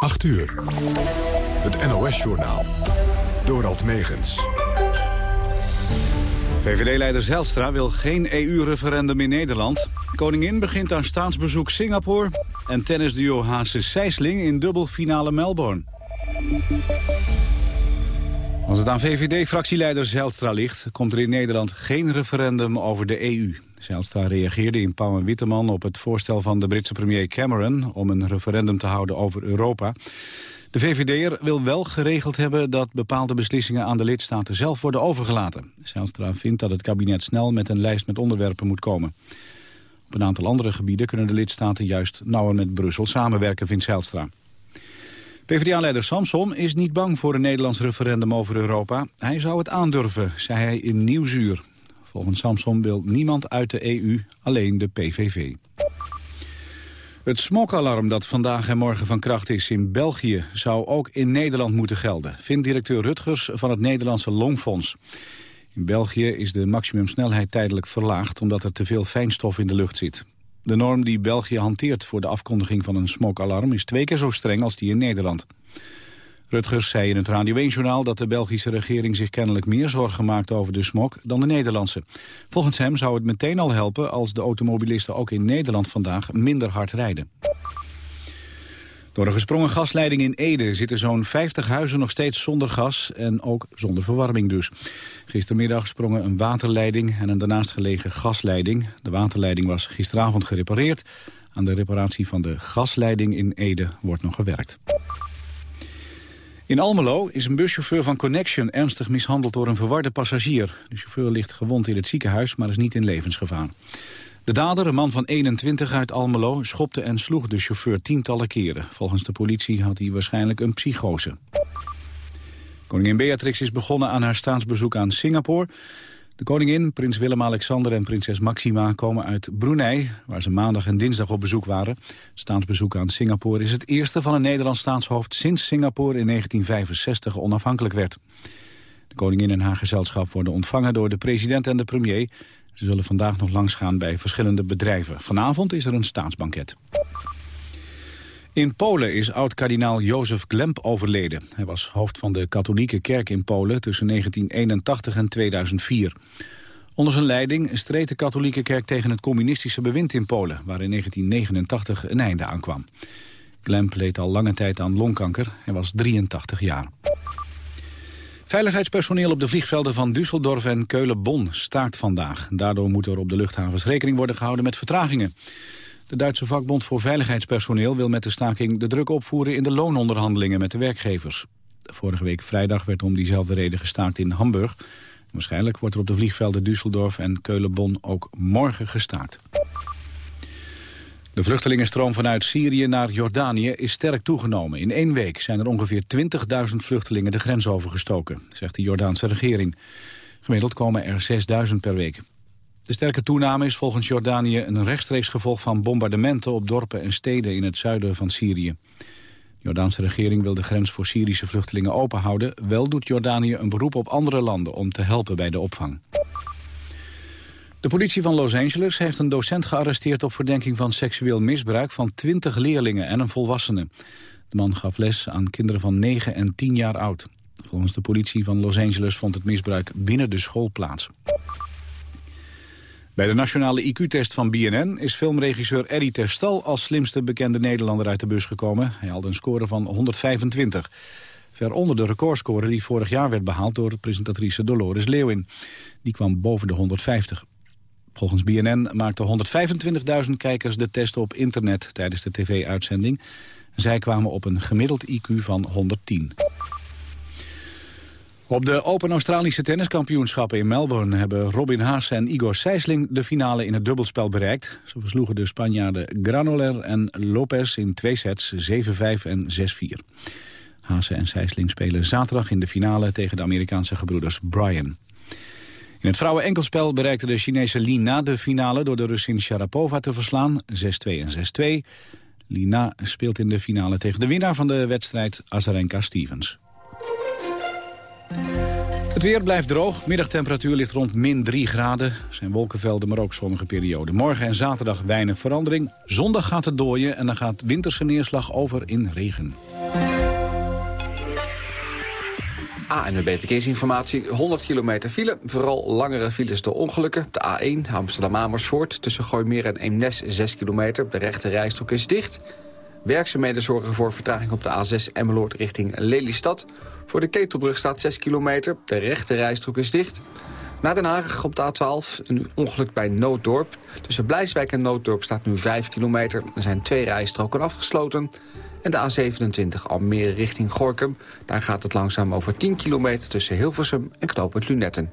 8 uur. Het NOS-journaal. Dorald Megens. VVD-leider Zijlstra wil geen EU-referendum in Nederland. Koningin begint aan staatsbezoek Singapore. En tennisduo Haase Sijsling in dubbelfinale Melbourne. Als het aan VVD-fractieleider Zijlstra ligt... komt er in Nederland geen referendum over de EU. Zijlstra reageerde in Pauw en Witteman op het voorstel van de Britse premier Cameron... om een referendum te houden over Europa. De VVD'er wil wel geregeld hebben dat bepaalde beslissingen aan de lidstaten zelf worden overgelaten. Zijlstra vindt dat het kabinet snel met een lijst met onderwerpen moet komen. Op een aantal andere gebieden kunnen de lidstaten juist nauwer met Brussel samenwerken, vindt Zijlstra. PvdA-leider Samson is niet bang voor een Nederlands referendum over Europa. Hij zou het aandurven, zei hij in Nieuwsuur. Volgens Samson wil niemand uit de EU, alleen de PVV. Het smokalarm dat vandaag en morgen van kracht is in België... zou ook in Nederland moeten gelden, vindt directeur Rutgers van het Nederlandse Longfonds. In België is de maximumsnelheid tijdelijk verlaagd... omdat er te veel fijnstof in de lucht zit. De norm die België hanteert voor de afkondiging van een smokalarm... is twee keer zo streng als die in Nederland. Rutgers zei in het Radio 1-journaal dat de Belgische regering zich kennelijk meer zorgen maakt over de smok dan de Nederlandse. Volgens hem zou het meteen al helpen als de automobilisten ook in Nederland vandaag minder hard rijden. Door een gesprongen gasleiding in Ede zitten zo'n 50 huizen nog steeds zonder gas en ook zonder verwarming dus. Gistermiddag sprongen een waterleiding en een daarnaast gelegen gasleiding. De waterleiding was gisteravond gerepareerd. Aan de reparatie van de gasleiding in Ede wordt nog gewerkt. In Almelo is een buschauffeur van Connection ernstig mishandeld door een verwarde passagier. De chauffeur ligt gewond in het ziekenhuis, maar is niet in levensgevaar. De dader, een man van 21 uit Almelo, schopte en sloeg de chauffeur tientallen keren. Volgens de politie had hij waarschijnlijk een psychose. Koningin Beatrix is begonnen aan haar staatsbezoek aan Singapore. De koningin, prins Willem-Alexander en prinses Maxima komen uit Brunei... waar ze maandag en dinsdag op bezoek waren. Het staatsbezoek aan Singapore is het eerste van een Nederlands staatshoofd... sinds Singapore in 1965 onafhankelijk werd. De koningin en haar gezelschap worden ontvangen door de president en de premier. Ze zullen vandaag nog langsgaan bij verschillende bedrijven. Vanavond is er een staatsbanket. In Polen is oud-kardinaal Jozef Glemp overleden. Hij was hoofd van de katholieke kerk in Polen tussen 1981 en 2004. Onder zijn leiding streed de katholieke kerk tegen het communistische bewind in Polen... waar in 1989 een einde aan kwam. Glemp leed al lange tijd aan longkanker. Hij was 83 jaar. Veiligheidspersoneel op de vliegvelden van Düsseldorf en Keulen-Bonn staakt vandaag. Daardoor moet er op de luchthavens rekening worden gehouden met vertragingen. De Duitse vakbond voor veiligheidspersoneel wil met de staking de druk opvoeren in de loononderhandelingen met de werkgevers. Vorige week vrijdag werd om diezelfde reden gestaakt in Hamburg. Waarschijnlijk wordt er op de vliegvelden Düsseldorf en Keulen-Bonn ook morgen gestaakt. De vluchtelingenstroom vanuit Syrië naar Jordanië is sterk toegenomen. In één week zijn er ongeveer 20.000 vluchtelingen de grens overgestoken, zegt de Jordaanse regering. Gemiddeld komen er 6.000 per week. De sterke toename is volgens Jordanië een rechtstreeks gevolg van bombardementen op dorpen en steden in het zuiden van Syrië. De Jordaanse regering wil de grens voor Syrische vluchtelingen openhouden. Wel doet Jordanië een beroep op andere landen om te helpen bij de opvang. De politie van Los Angeles heeft een docent gearresteerd op verdenking van seksueel misbruik van 20 leerlingen en een volwassene. De man gaf les aan kinderen van 9 en 10 jaar oud. Volgens de politie van Los Angeles vond het misbruik binnen de school plaats. Bij de nationale IQ-test van BNN is filmregisseur Eddie Terstal als slimste bekende Nederlander uit de bus gekomen. Hij haalde een score van 125. Ver onder de recordscore die vorig jaar werd behaald door presentatrice Dolores Leeuwin. Die kwam boven de 150. Volgens BNN maakten 125.000 kijkers de test op internet tijdens de tv-uitzending. Zij kwamen op een gemiddeld IQ van 110. Op de Open Australische tenniskampioenschappen in Melbourne... hebben Robin Haase en Igor Sijsling de finale in het dubbelspel bereikt. Ze versloegen de Spanjaarden Granoller en Lopez in twee sets, 7-5 en 6-4. Haase en Sijsling spelen zaterdag in de finale... tegen de Amerikaanse gebroeders Bryan. In het vrouwen-enkelspel bereikte de Chinese Lina de finale... door de Russin Sharapova te verslaan, 6-2 en 6-2. Lina speelt in de finale tegen de winnaar van de wedstrijd Azarenka Stevens. Het weer blijft droog. Middagtemperatuur ligt rond min 3 graden. zijn wolkenvelden, maar ook zonnige perioden. Morgen en zaterdag weinig verandering. Zondag gaat het dooien en dan gaat winterse neerslag over in regen. ANWB ah, Verkeersinformatie. 100 kilometer file. Vooral langere files door ongelukken. De A1 Amsterdam-Amersfoort tussen Gooimeer en Eemnes 6 kilometer. De rechte rijstrook is dicht. Werkzaamheden zorgen voor vertraging op de A6 Emmeloord richting Lelystad. Voor de Ketelbrug staat 6 kilometer. De rechte rijstrook is dicht. Na Den Haag op de A12 een ongeluk bij Nooddorp. Tussen Blijswijk en Nooddorp staat nu 5 kilometer. Er zijn twee rijstroken afgesloten. En de A27 Almere richting Gorkum. Daar gaat het langzaam over 10 kilometer tussen Hilversum en Knopend Lunetten.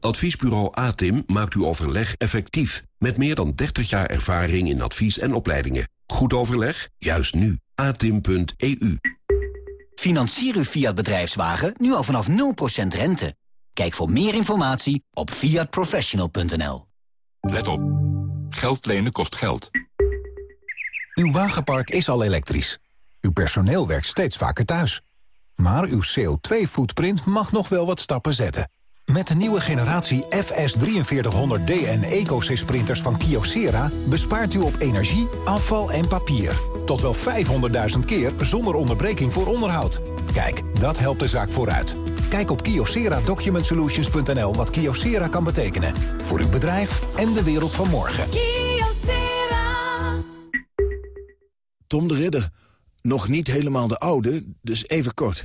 Adviesbureau ATIM maakt uw overleg effectief. Met meer dan 30 jaar ervaring in advies en opleidingen. Goed overleg? Juist nu. atim.eu. Financier uw Fiat bedrijfswagen nu al vanaf 0% rente. Kijk voor meer informatie op fiatprofessional.nl. Let op. Geld lenen kost geld. Uw wagenpark is al elektrisch. Uw personeel werkt steeds vaker thuis. Maar uw CO2-footprint mag nog wel wat stappen zetten. Met de nieuwe generatie FS4300D en EcoSys printers van Kyocera... bespaart u op energie, afval en papier. Tot wel 500.000 keer zonder onderbreking voor onderhoud. Kijk, dat helpt de zaak vooruit. Kijk op kyocera-document-solutions.nl wat Kyocera kan betekenen. Voor uw bedrijf en de wereld van morgen. Kyocera. Tom de Ridder. Nog niet helemaal de oude, dus even kort...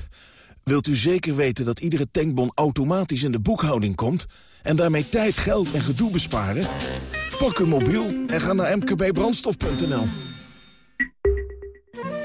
Wilt u zeker weten dat iedere tankbon automatisch in de boekhouding komt... en daarmee tijd, geld en gedoe besparen? Pak uw mobiel en ga naar mkbbrandstof.nl.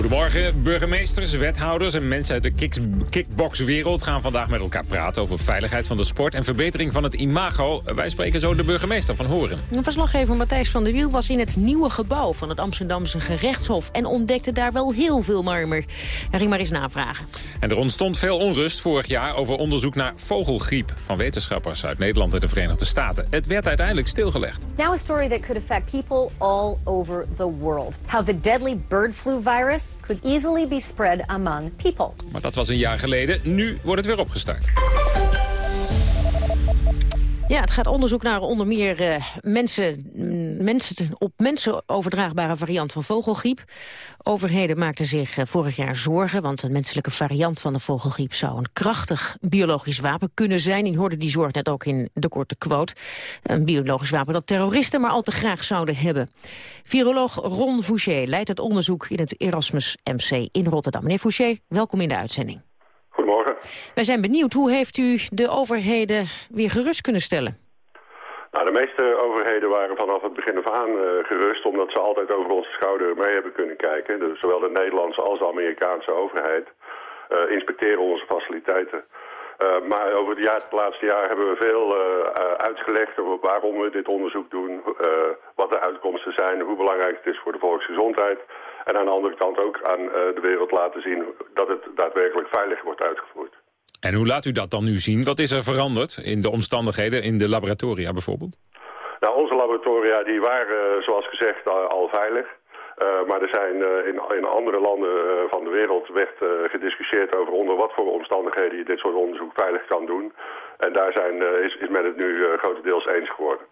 Goedemorgen, burgemeesters, wethouders en mensen uit de kickboxwereld gaan vandaag met elkaar praten over veiligheid van de sport en verbetering van het imago. Wij spreken zo de burgemeester van Horen. Een verslaggever Matthijs van der Wiel was in het nieuwe gebouw van het Amsterdamse gerechtshof en ontdekte daar wel heel veel marmer. Hij ging maar eens navragen. En er ontstond veel onrust vorig jaar over onderzoek naar vogelgriep van wetenschappers uit Nederland en de Verenigde Staten. Het werd uiteindelijk stilgelegd. Now a story that could affect people all over the world. How the deadly bird flu virus could easily be spread among people. Maar dat was een jaar geleden. Nu wordt het weer opgestart. Ja, het gaat onderzoek naar onder meer uh, mensen, mm, mensen, op mensen overdraagbare variant van vogelgriep. Overheden maakten zich uh, vorig jaar zorgen, want een menselijke variant van de vogelgriep zou een krachtig biologisch wapen kunnen zijn. Je hoorde die zorg net ook in de korte quote. Een biologisch wapen dat terroristen maar al te graag zouden hebben. Viroloog Ron Fouché leidt het onderzoek in het Erasmus MC in Rotterdam. Meneer Fouché, welkom in de uitzending. Wij zijn benieuwd, hoe heeft u de overheden weer gerust kunnen stellen? Nou, de meeste overheden waren vanaf het begin af aan uh, gerust... omdat ze altijd over onze schouder mee hebben kunnen kijken. Dus zowel de Nederlandse als de Amerikaanse overheid uh, inspecteren onze faciliteiten. Uh, maar over het, het, laatste jaar hebben we veel uitgelegd over waarom we dit onderzoek doen... wat de uitkomsten zijn, hoe belangrijk het is voor de volksgezondheid... En aan de andere kant ook aan de wereld laten zien dat het daadwerkelijk veilig wordt uitgevoerd. En hoe laat u dat dan nu zien? Wat is er veranderd in de omstandigheden, in de laboratoria bijvoorbeeld? Nou, onze laboratoria die waren, zoals gezegd, al veilig. Uh, maar er zijn uh, in, in, andere landen uh, van de wereld werd gediscussieerd over onder wat voor omstandigheden je dit soort onderzoek veilig kan doen. En daar zijn, is, is men het nu grotendeels eens geworden.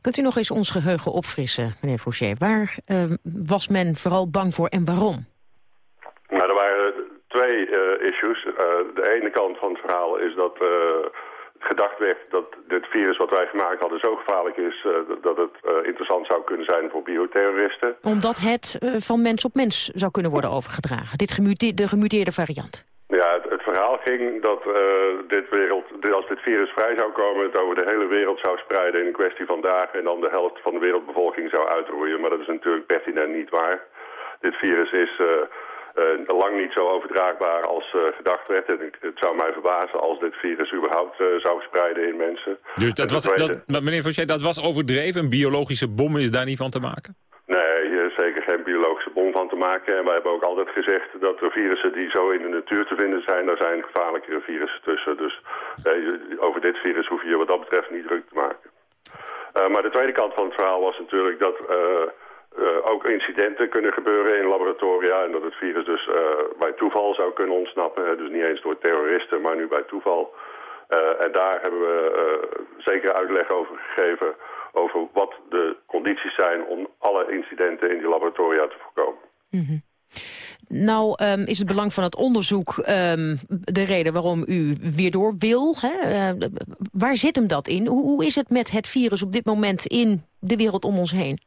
Kunt u nog eens ons geheugen opfrissen, meneer Fouché? Waar was men vooral bang voor en waarom? Nou, er waren twee uh, issues. Uh, de ene kant van het verhaal is dat uh, gedacht werd dat dit virus wat wij gemaakt hadden zo gevaarlijk is... dat het interessant zou kunnen zijn voor bioterroristen. Omdat het van mens op mens zou kunnen worden overgedragen. Dit gemute de gemuteerde variant. Ja, het verhaal ging dat dit wereld, als dit virus vrij zou komen... het over de hele wereld zou spreiden in een kwestie van dagen... en dan de helft van de wereldbevolking zou uitroeien. Maar dat is natuurlijk pertinent niet waar. Dit virus is uh, lang niet zo overdraagbaar als uh, gedacht werd. En het zou mij verbazen als dit virus überhaupt uh, zou spreiden in mensen. Dus dat was, dat, meneer Fauché, dat was overdreven? Een biologische bom is daar niet van te maken? Nee, zeker geen biologische te maken. En wij hebben ook altijd gezegd dat de virussen die zo in de natuur te vinden zijn... daar zijn gevaarlijkere virussen tussen. Dus over dit virus hoef je je wat dat betreft niet druk te maken. maar de tweede kant van het verhaal was natuurlijk dat... Uh, ook incidenten kunnen gebeuren in laboratoria en dat het virus dus bij toeval zou kunnen ontsnappen. Dus niet eens door terroristen, maar nu bij toeval. En daar hebben we zeker uitleg over gegeven over wat de condities zijn om alle incidenten in die laboratoria te voorkomen. -hmm. Nou um, is het belang van het onderzoek um, de reden waarom u weer door wil. Hè? waar zit hem dat in? Hoe, hoe is het met het virus op dit moment in de wereld om ons heen?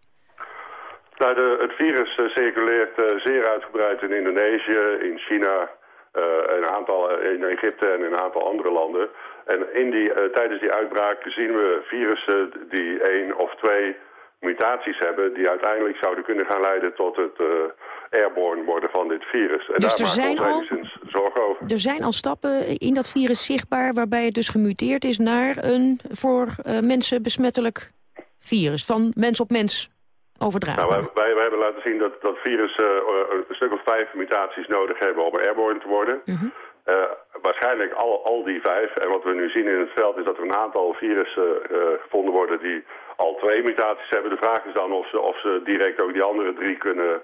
Nou, de, het virus uh, circuleert uh, zeer uitgebreid in Indonesië, in China, uh, een aantal, in Egypte en in een aantal andere landen. En in die, tijdens die uitbraak zien we virussen die één of twee mutaties hebben... die uiteindelijk zouden kunnen gaan leiden tot het airborne worden van dit virus. En dus daar maken we ons enigszins zorgen over. Er zijn al stappen in dat virus zichtbaar waarbij het dus gemuteerd is... naar een voor mensen besmettelijk virus, van mens op mens overdragen. Nou, wij, wij, hebben laten zien dat, dat virussen uh, een stuk of vijf mutaties nodig hebben om airborne te worden. Mhm. uh, waarschijnlijk al, al die vijf. En wat we nu zien in het veld is dat er een aantal virussen uh, gevonden worden die al twee mutaties hebben. De vraag is dan of ze, of ze direct ook die andere drie kunnen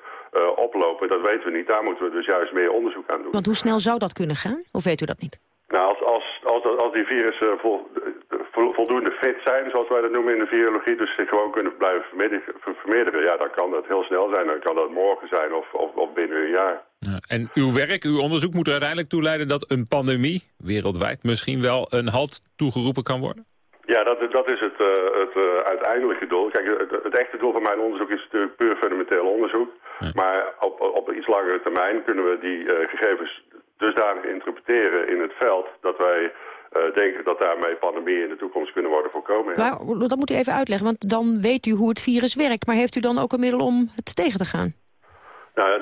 oplopen. Dat weten we niet. Daar moeten we dus juist meer onderzoek aan doen. Want hoe snel zou dat kunnen gaan? Of weet u dat niet? Nou, als, als, als, als die virussen vol, voldoende fit zijn, zoals wij dat noemen in de virologie, dus zich gewoon kunnen blijven vermeerderen, ja, dan kan dat heel snel zijn. Dan kan dat morgen zijn of, of, of binnen een jaar. Ja, en uw werk, uw onderzoek moet er uiteindelijk toe leiden dat een pandemie, wereldwijd, misschien wel een halt toegeroepen kan worden? Ja, dat, dat is het, uh, het uh, uiteindelijke doel. Kijk, het, het, echte doel van mijn onderzoek is natuurlijk puur fundamenteel onderzoek. Ja. Maar op, op iets langere termijn kunnen we die uh, gegevens dusdanig interpreteren in het veld... dat wij uh, denken dat daarmee pandemieën in de toekomst kunnen worden voorkomen. Ja. Maar dat moet u even uitleggen, want dan weet u hoe het virus werkt. Maar heeft u dan ook een middel om het tegen te gaan? Nou,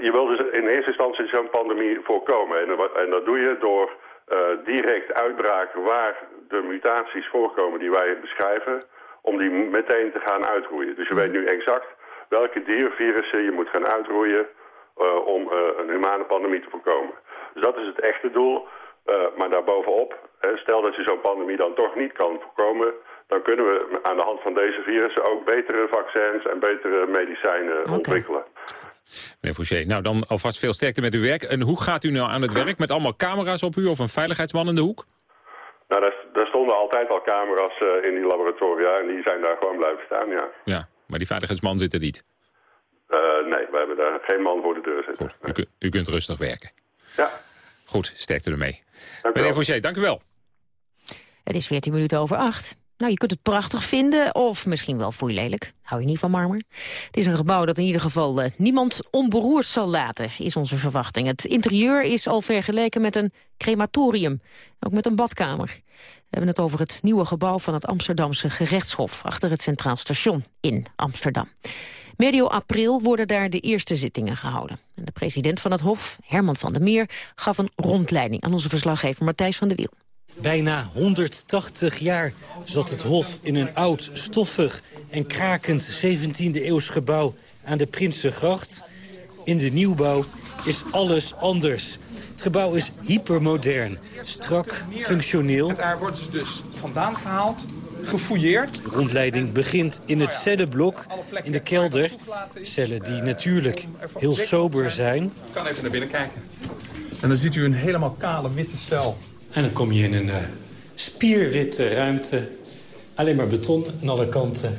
je wil dus in eerste instantie zo'n pandemie voorkomen. En, en, dat doe je door uh, direct uitbraken waar de mutaties voorkomen die wij beschrijven... om die meteen te gaan uitroeien. Dus je weet nu exact welke diervirussen je moet gaan uitroeien... Uh, om een humane pandemie te voorkomen. Dus dat is het echte doel. Uh, maar daarbovenop, hè, stel dat je zo'n pandemie dan toch niet kan voorkomen... dan kunnen we aan de hand van deze virussen ook betere vaccins en betere medicijnen okay. ontwikkelen. Meneer Fouché, nou dan alvast veel sterkte met uw werk. En hoe gaat u nou aan het werk? Met allemaal camera's op u of een veiligheidsman in de hoek? Nou, daar, daar stonden altijd al camera's uh, in die laboratoria en die zijn daar gewoon blijven staan, ja. Ja, maar die veiligheidsman zit er niet? Uh, nee, we hebben daar geen man voor de deur zitten. Goed, u, u kunt rustig werken. Ja. Goed, sterkte ermee. Dank Meneer Fauché, dank u wel. Het is 14 minuten over 8. Nou, je kunt het prachtig vinden, of misschien wel je lelijk. Hou je niet van marmer? Het is een gebouw dat in ieder geval uh, niemand onberoerd zal laten, is onze verwachting. Het interieur is al vergeleken met een crematorium, ook met een badkamer. We hebben het over het nieuwe gebouw van het Amsterdamse gerechtshof... achter het Centraal Station in Amsterdam. Medio april worden daar de eerste zittingen gehouden. En de president van het Hof, Herman van der Meer, gaf een rondleiding aan onze verslaggever Matthijs van der Wiel. Bijna 180 jaar zat het Hof in een oud, stoffig en krakend 17e-eeuws gebouw aan de Prinsengracht. In de nieuwbouw is alles anders. Het gebouw is hypermodern, strak, functioneel. Daar worden ze dus vandaan gehaald gefouilleerd. De rondleiding begint in het cellenblok in de kelder. Cellen die natuurlijk heel sober zijn. Ik kan even naar binnen kijken. En dan ziet u een helemaal kale witte cel. En dan kom je in een uh, spierwitte ruimte. Alleen maar beton aan alle kanten.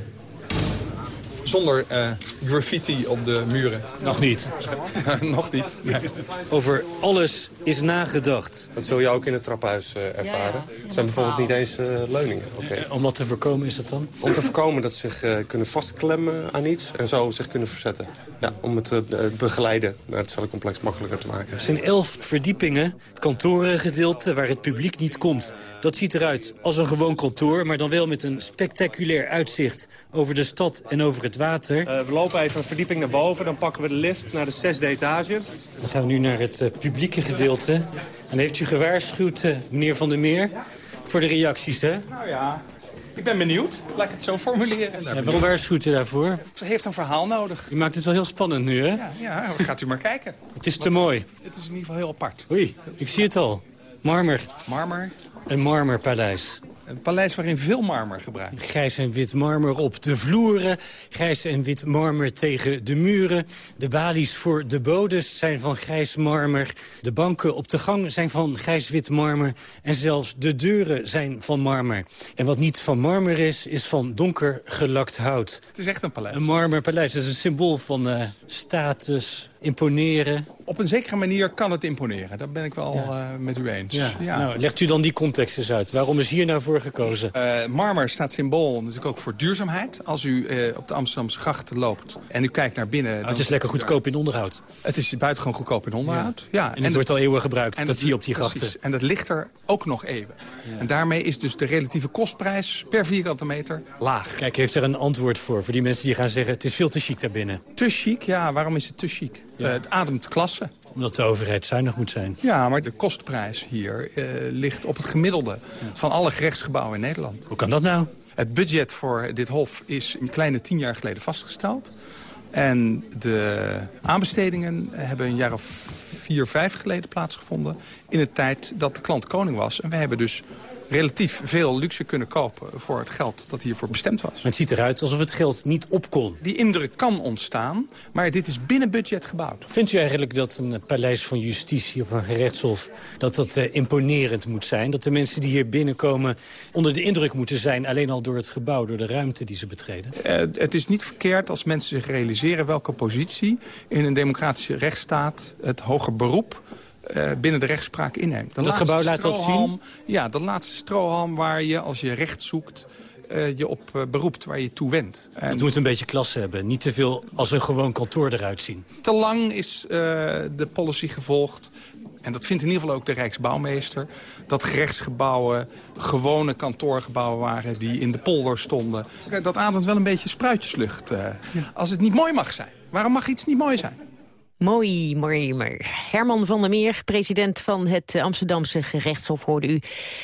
Zonder eh, graffiti op de muren. Nog niet. Nog niet. Nee. Over alles is nagedacht. Dat zul je ook in het trappenhuis uh, ervaren. Het zijn bijvoorbeeld niet eens uh, leuningen. Okay. Om dat te voorkomen is dat dan? Om te voorkomen dat ze zich uh, kunnen vastklemmen aan iets en zo zich kunnen verzetten. Ja, om het te begeleiden naar het cellencomplex makkelijker te maken. Er zijn elf verdiepingen, het kantorengedeelte waar het publiek niet komt. Dat ziet eruit als een gewoon kantoor, maar dan wel met een spectaculair uitzicht over de stad en over het water. we lopen even een verdieping naar boven, dan pakken we de lift naar de zesde etage. Dan gaan we nu naar het publieke gedeelte. En heeft u gewaarschuwd, uh, meneer Van der Meer, voor de reacties, hè? Nou ja, ik ben benieuwd. Laat ik het zo formuleren. Ja, waarom waarschuwt u daarvoor? Ze heeft een verhaal nodig. U maakt het wel heel spannend nu, hè? Ja, ja gaat u maar kijken. Het is te mooi. Het is in ieder geval heel apart. Oei, ik zie het al. Marmer. Marmer. Een marmerpaleis. Een paleis waarin veel marmer gebruikt. Grijs en wit marmer op de vloeren. Grijs en wit marmer tegen de muren. De balies voor de bodes zijn van grijs marmer. De banken op de gang zijn van grijs-wit marmer. En zelfs de deuren zijn van marmer. En wat niet van marmer is, is van donker gelakt hout. Het is echt een paleis. Een marmerpaleis. Dat is een symbool van uh, status, imponeren. Op een zekere manier kan het imponeren. Dat ben ik wel ja. uh, met u eens. Ja. ja. Nou, legt u dan die context eens uit. Waarom is hier nou voor gekozen? Uh, marmer staat symbool natuurlijk ook voor duurzaamheid. Als u uh, op de Amsterdamse grachten loopt en u kijkt naar binnen... Nou, het is lekker goedkoop in onderhoud. Het is buitengewoon goedkoop in onderhoud. Ja. en, en het wordt al eeuwen gebruikt. En dat zie je op die grachten. Precies. En dat ligt er ook nog eeuwen. En daarmee is dus de relatieve kostprijs per vierkante meter laag. Kijk, heeft er een antwoord voor? Voor die mensen die gaan zeggen, het is veel te chic daarbinnen. Te chic? Ja, waarom is het te chic? Het ademt klasse. Omdat de overheid zuinig moet zijn. Ja, maar de kostprijs hier uh, ligt op het gemiddelde van alle gerechtsgebouwen in Nederland. Hoe kan dat nou? Het budget voor dit hof is een kleine tien jaar geleden vastgesteld. En de aanbestedingen hebben een jaar of vier, vijf geleden plaatsgevonden... in de tijd dat de klant koning was. En wij hebben dus relatief veel luxe kunnen kopen voor het geld dat hiervoor bestemd was. Het ziet eruit alsof het geld niet op kon. Die indruk kan ontstaan, maar dit is binnen budget gebouwd. Vindt u eigenlijk dat een paleis van justitie of een gerechtshof... dat dat uh, imponerend moet zijn? Dat de mensen die hier binnenkomen onder de indruk moeten zijn... alleen al door het gebouw, door de ruimte die ze betreden? Uh, het is niet verkeerd als mensen zich realiseren welke positie... in een democratische rechtsstaat het hoger beroep uh, binnen de rechtspraak inneemt. Dat gebouw laat dat zien? Ja, de laatste strohalm waar je, als je recht zoekt... Uh, je op uh, beroept, waar je toe wendt. En het moet een beetje klasse hebben. Niet te veel als een gewoon kantoor eruit zien. Te lang is de policy gevolgd. En dat vindt in ieder geval ook de Rijksbouwmeester. Dat gerechtsgebouwen gewone kantoorgebouwen waren die in de polder stonden. Dat ademt wel een beetje spruitjeslucht. Ja. Als het niet mooi mag zijn. Waarom mag iets niet mooi zijn? Mooi, mooi, mooi. Herman van der Meer, president van het Amsterdamse gerechtshof, hoorde u.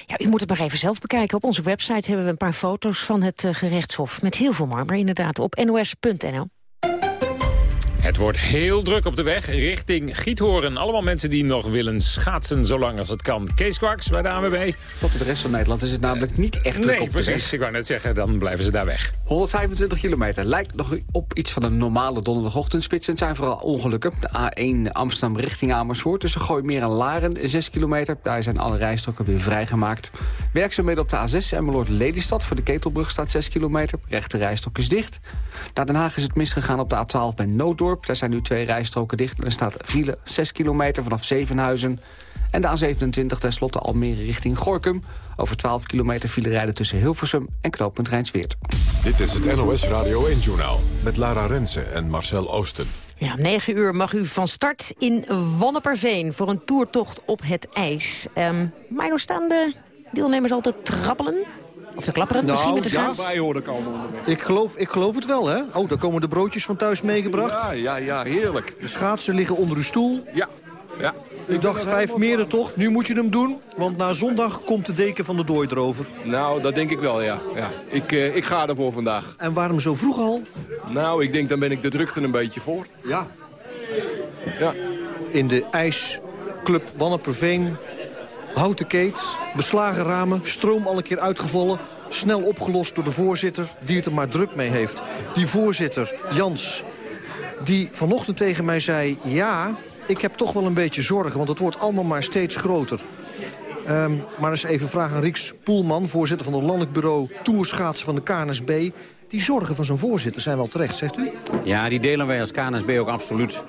Ja, u moet het maar even zelf bekijken. Op onze website hebben we een paar foto's van het gerechtshof. Met heel veel marmer inderdaad, op nos.nl. Het wordt heel druk op de weg richting Giethoorn. Allemaal mensen die nog willen schaatsen zolang als het kan. Kees Kwaks bij de ANWB. Tot de rest van Nederland is het namelijk niet echt druk nee, op precies. de weg. Ik wou net zeggen, dan blijven ze daar weg. 125 kilometer lijkt nog op iets van een normale donderdagochtendspits. Het zijn vooral ongelukken. De A1 Amsterdam richting Amersfoort tussen Gooimeer en Laren 6 kilometer. Daar zijn alle rijstroken weer vrijgemaakt. Werkzaamheden op de A6 Emmeloord Lelystad voor de Ketelbrug staat 6 kilometer. Rechte rijstrook is dicht. Naar Den Haag is het misgegaan op de A12 bij Nooddorp. Daar zijn nu twee rijstroken dicht. Er staat file 6 kilometer vanaf Zevenhuizen. En de A27 tenslotte Almere richting Gorkum. Over 12 kilometer file rijden tussen Hilversum en knooppunt Rijnsweert. Dit is het NOS Radio 1-journaal met Lara Rensen en Marcel Oosten. Ja, om 9 uur mag u van start in Wanneperveen voor een toertocht op het ijs. Um, maar hoe staan de deelnemers altijd trappelen? Of de klapperen nou, misschien met de ja, gaas? bij horen komen onderweg. Ik geloof, ik geloof het wel, hè? Oh, daar komen de broodjes van thuis meegebracht. Ja, ja, ja, heerlijk. De schaatsen liggen onder uw stoel. Ja, ja. U dacht vijf meren toch? Nu moet je hem doen, want na zondag komt de deken van de dooi erover. Nou, dat denk ik wel, ja. ja. Ik, uh, ik ga ervoor vandaag. En waarom zo vroeg al? Nou, ik denk dan ben ik de drukte een beetje voor. Ja. Ja. In de ijsclub Wanneperveen, houten keet, beslagen ramen, stroom al een keer uitgevallen... snel opgelost door de voorzitter die het er maar druk mee heeft. Die voorzitter, Jans, die vanochtend tegen mij zei... ja, ik heb toch wel een beetje zorgen, want het wordt allemaal maar steeds groter. Um, maar eens even vragen aan Rieks Poelman, voorzitter van het landelijk bureau Toerschaatsen van de KNSB. Die zorgen van zijn voorzitter zijn wel terecht, zegt u? Ja, die delen wij als KNSB ook absoluut.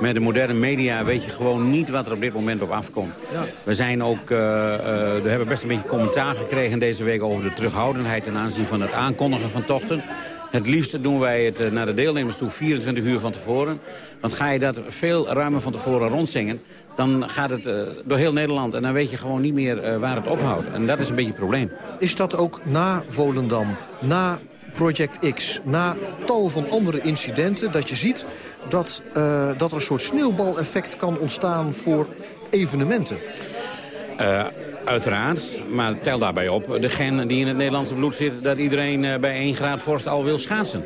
Met de moderne media weet je gewoon niet wat er op dit moment op afkomt. Ja. We, zijn ook, uh, uh, we hebben best een beetje commentaar gekregen deze week over de terughoudendheid ten aanzien van het aankondigen van tochten. Het liefst doen wij het naar de deelnemers toe 24 uur van tevoren. Want ga je dat veel ruimer van tevoren rondzingen... dan gaat het uh, door heel Nederland en dan weet je gewoon niet meer uh, waar het ophoudt. En dat is een beetje het probleem. Is dat ook na Volendam, na Project X, na tal van andere incidenten... dat je ziet dat, uh, dat er een soort sneeuwbaleffect kan ontstaan voor evenementen? Uiteraard, maar tel daarbij op de gen die in het Nederlandse bloed zit... dat iedereen uh, bij 1 graad vorst al wil schaatsen.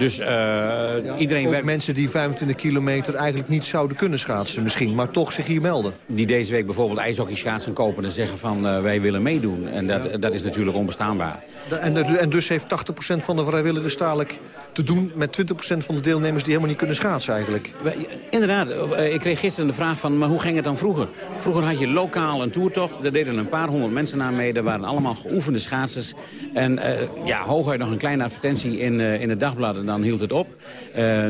Dus uh, ja, iedereen... Ook mensen die 25 kilometer eigenlijk niet zouden kunnen schaatsen misschien... maar toch zich hier melden. Die deze week bijvoorbeeld ijshockey schaatsen kopen en zeggen van uh, wij willen meedoen. En dat, ja. dat is natuurlijk onbestaanbaar. En, en dus heeft 80% van de vrijwilligers dadelijk te doen met 20% van de deelnemers die helemaal niet kunnen schaatsen eigenlijk. Inderdaad, ik kreeg gisteren de vraag van, maar hoe ging het dan vroeger? Vroeger had je lokaal een toertocht, daar deden een paar honderd mensen aan mee. Dat waren allemaal geoefende schaatsers. En uh, ja, hooguit nog een kleine advertentie in, uh, in het dagblad en dan hield het op.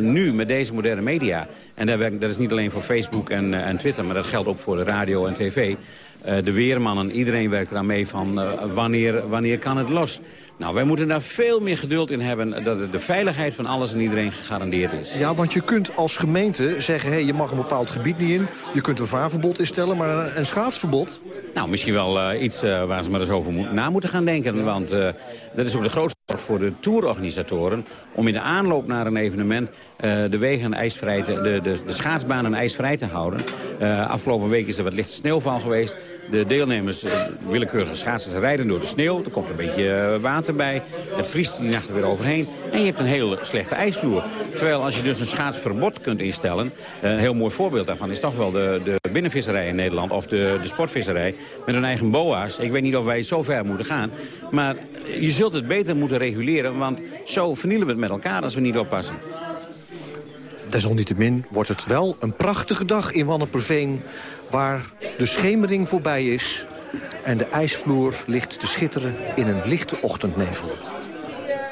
Nu met deze moderne media, en dat is niet alleen voor Facebook en, en Twitter, maar dat geldt ook voor de radio en tv. De weermannen, iedereen werkt eraan mee van wanneer, wanneer kan het los? Nou, wij moeten daar veel meer geduld in hebben... dat de veiligheid van alles en iedereen gegarandeerd is. Ja, want je kunt als gemeente zeggen... Hey, je mag een bepaald gebied niet in. Je kunt een vaarverbod instellen, maar een, schaatsverbod... Nou, misschien wel uh, iets uh, waar ze maar eens over moet, na moeten gaan denken. Want uh, dat is ook de grootste voor de tourorganisatoren... om in de aanloop naar een evenement de wegen ijsvrij te, de, de, de schaatsbanen ijsvrij te houden. afgelopen week is er wat lichte sneeuwval geweest. De deelnemers, willekeurige schaatsers, rijden door de sneeuw. Er komt een beetje water bij. Het vriest die nacht er weer overheen. En je hebt een hele slechte ijsvloer. Terwijl als je dus een schaatsverbod kunt instellen... een heel mooi voorbeeld daarvan is toch wel de, de binnenvisserij in Nederland... of de, de sportvisserij met hun eigen boa's. Ik weet niet of wij zo ver moeten gaan. Maar je zult het beter moeten reguleren, want zo vernielen we het met elkaar als we niet oppassen. Desalniettemin wordt het wel een prachtige dag in Wanneperveen... waar de schemering voorbij is en de ijsvloer ligt te schitteren in een lichte ochtendnevel.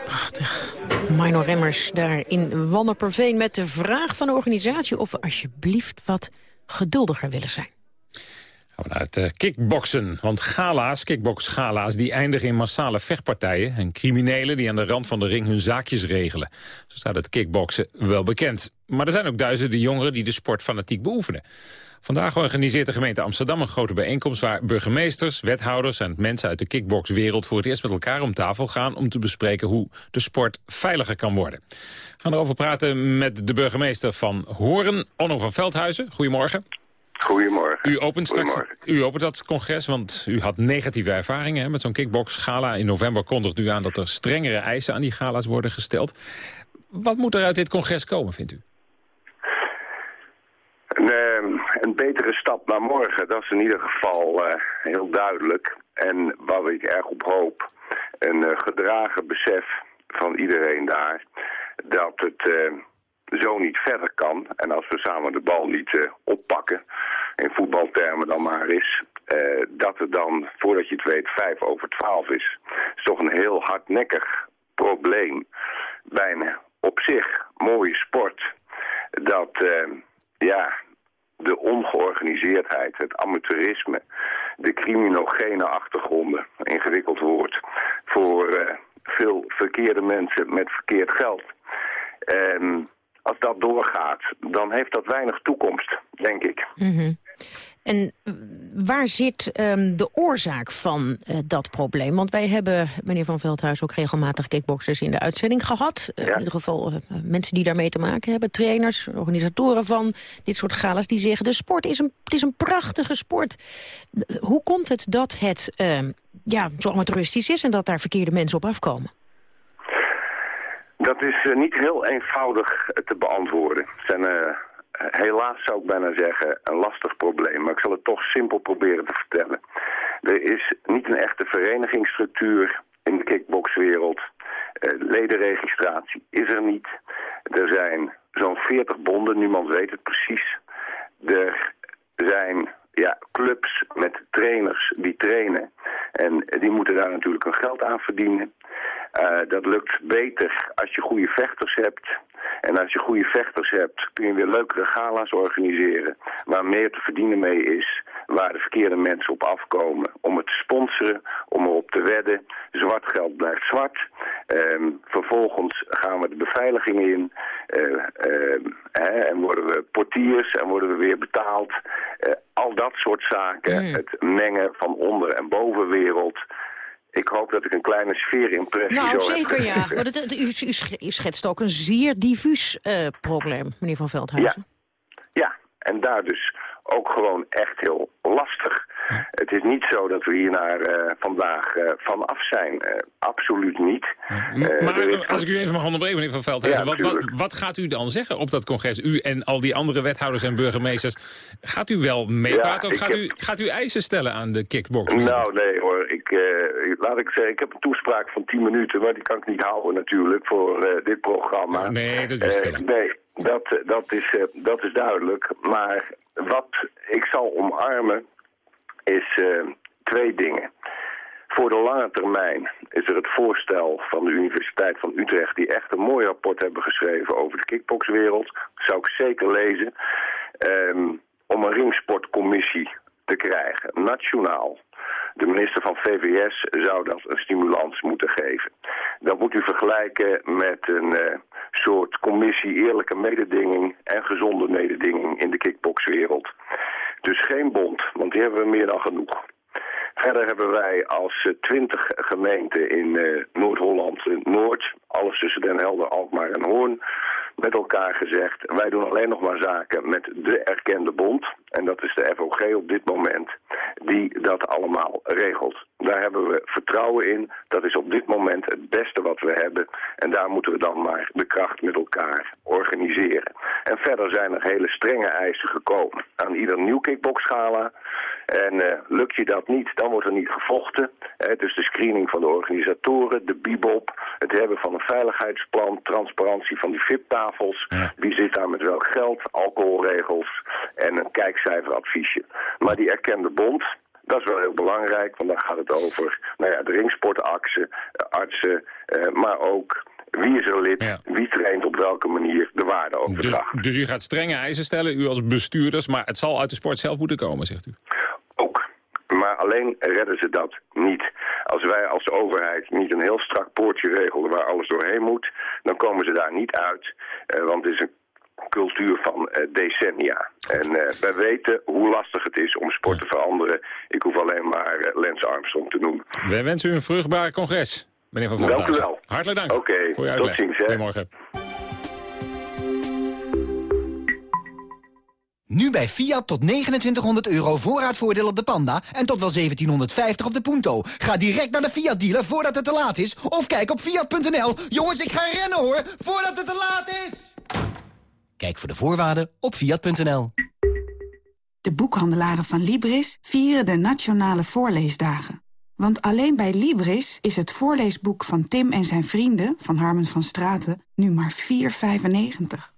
Prachtig. Minor Remmers daar in Wanneperveen met de vraag van de organisatie... of we alsjeblieft wat geduldiger willen zijn. Gaan we naar het uh, kickboksen. Want gala's, kickboxgala's, die eindigen in massale vechtpartijen... en criminelen die aan de rand van de ring hun zaakjes regelen. Zo staat het kickboksen wel bekend. Maar er zijn ook duizenden jongeren die de sport fanatiek beoefenen. Vandaag organiseert de gemeente Amsterdam een grote bijeenkomst... waar burgemeesters, wethouders en mensen uit de kickboxwereld... voor het eerst met elkaar om tafel gaan... om te bespreken hoe de sport veiliger kan worden. We gaan erover praten met de burgemeester van Horen, Onno van Veldhuizen. Goedemorgen. Goedemorgen. U opent, straks, u opent dat congres, want u had negatieve ervaringen hè, met zo'n kickbox-gala. In november kondigt u aan dat er strengere eisen aan die gala's worden gesteld. Wat moet er uit dit congres komen, vindt u? Een, een betere stap naar morgen, dat is in ieder geval uh, heel duidelijk. En waar ik erg op hoop, een uh, gedragen besef van iedereen daar... dat het... Uh, zo niet verder kan. En als we samen de bal niet uh, oppakken, in voetbaltermen dan maar is... Uh, dat er dan, voordat je het weet, vijf over twaalf is. Is toch een heel hardnekkig probleem. Bij een op zich mooie sport. Dat, uh, ja, de ongeorganiseerdheid, het amateurisme... de criminogene achtergronden, ingewikkeld woord... voor veel verkeerde mensen met verkeerd geld... Um, als dat doorgaat, dan heeft dat weinig toekomst, denk ik. Mm -hmm. En waar zit um, de oorzaak van uh, dat probleem? Want wij hebben, meneer Van Veldhuis, ook regelmatig kickboxers in de uitzending gehad. Uh, ja. In ieder geval uh, mensen die daarmee te maken hebben. Trainers, organisatoren van dit soort galas die zeggen... de sport is een, het is een prachtige sport. Hoe komt het dat het ehm, ja, zo amateuristisch is... en dat daar verkeerde mensen op afkomen? Dat is uh, niet heel eenvoudig te beantwoorden. Het zijn uh, helaas zou ik bijna zeggen een lastig probleem. Maar ik zal het toch simpel proberen te vertellen. Er is niet een echte verenigingsstructuur in de kickboxwereld. Ledenregistratie is er niet. Er zijn zo'n 40 bonden, niemand weet het precies. Er zijn ja, clubs met trainers die trainen. En die moeten daar natuurlijk hun geld aan verdienen. Eh, dat lukt beter als je goede vechters hebt. En als je goede vechters hebt, kun je weer leukere gala's organiseren. Waar meer te verdienen mee is. Waar de verkeerde mensen op afkomen. Om het te sponsoren, om erop te wedden. Zwart geld blijft zwart. Ehm, vervolgens gaan we de beveiliging in. Eh, ehm, hè, en worden we portiers en worden we weer betaald. Eh, al dat soort zaken. Het mengen van onder- en bovenwereld. Ik hoop dat ik een kleine sfeerimpressie Nou, zo heb zeker ja. gegeven. Want het, het- u, u sch- u schetst ook een zeer diffuus eh, probleem, meneer Van Veldhuizen. Ja, en daar dus ook gewoon echt heel lastig. Het is niet zo dat we hier naar eh, vandaag eh, van af zijn. Eh, absoluut niet. Maar als ik u even mag onderbreken, meneer Van Veldhuizen. Ja, wat, wat, gaat u dan zeggen op dat congres? U en al die andere wethouders en burgemeesters. Gaat u wel meepraten Ja, of ik gaat, heb- u, gaat u eisen stellen aan de kickbox? Nou, nee hoor. Ik, laat ik zeggen, ik heb een toespraak van 10 minuten, maar die kan ik niet houden natuurlijk voor dit programma. nee, dat is. Nee, dat, eh, dat, is, eh, dat is duidelijk. Maar wat ik zal omarmen is eh, twee dingen. Voor de lange termijn is er het voorstel van de Universiteit van Utrecht... die echt een mooi rapport hebben geschreven over de kickboxwereld. Zou ik zeker lezen. Ehm, om een ringsportcommissie te krijgen, nationaal. De minister van VVS zou dat een stimulans moeten geven. Dat moet u vergelijken met een eh, soort commissie eerlijke mededinging en gezonde mededinging in de kickboxwereld. Dus geen bond, want die hebben we meer dan genoeg. Verder hebben wij als twintig gemeenten in eh, Noord-Holland, eh, Noord, alles tussen Den Helder, Alkmaar en Hoorn, met elkaar gezegd, wij doen alleen nog maar zaken met de erkende bond. En dat is de FOG op dit moment, die dat allemaal regelt. Daar hebben we vertrouwen in. Dat is op dit moment het beste wat we hebben. En daar moeten we dan maar de kracht met elkaar organiseren. En verder zijn er hele strenge eisen gekomen aan ieder nieuw kickboxgala. En eh, lukt je dat niet, dan wordt er niet gevochten. Hè, dus de screening van de organisatoren, de bibop, het hebben van een veiligheidsplan, transparantie van die Wie zit daar met welk geld, alcoholregels en een kijkcijferadviesje. Maar die erkende bond, dat is wel heel belangrijk, want dan gaat het over nou ja, de eh, artsen, eh, maar ook wie is er lid, wie traint op welke manier de waarde Dus, overdraagt. dus u gaat strenge eisen stellen, u als bestuurders... maar het zal uit de sport zelf moeten komen, zegt u. Maar alleen redden ze dat niet. Als wij als overheid niet een heel strak poortje regelen waar alles doorheen moet, dan komen ze daar niet uit. Eh, want het is een cultuur van eh, decennia. En eh, wij weten hoe lastig het is om sport te veranderen. Ik hoef alleen maar Lance Armstrong te noemen. Wij wensen u een vruchtbaar congres, meneer Van Dank u wel. Hartelijk dank Oké, voor uw tot ziens. Goedemorgen. Nu bij Fiat tot 2900 euro voorraadvoordeel op de Panda en tot wel 1750 op de Punto. Ga direct naar de Fiat dealer voordat het te laat is of kijk op fiat.nl. Jongens, ik ga rennen hoor, voordat het te laat is. Kijk voor de voorwaarden op fiat.nl. De boekhandelaren van Libris vieren de Nationale Voorleesdagen. Want alleen bij Libris is het voorleesboek van Tim en zijn vrienden... van Harmen van Straten nu maar 4,95.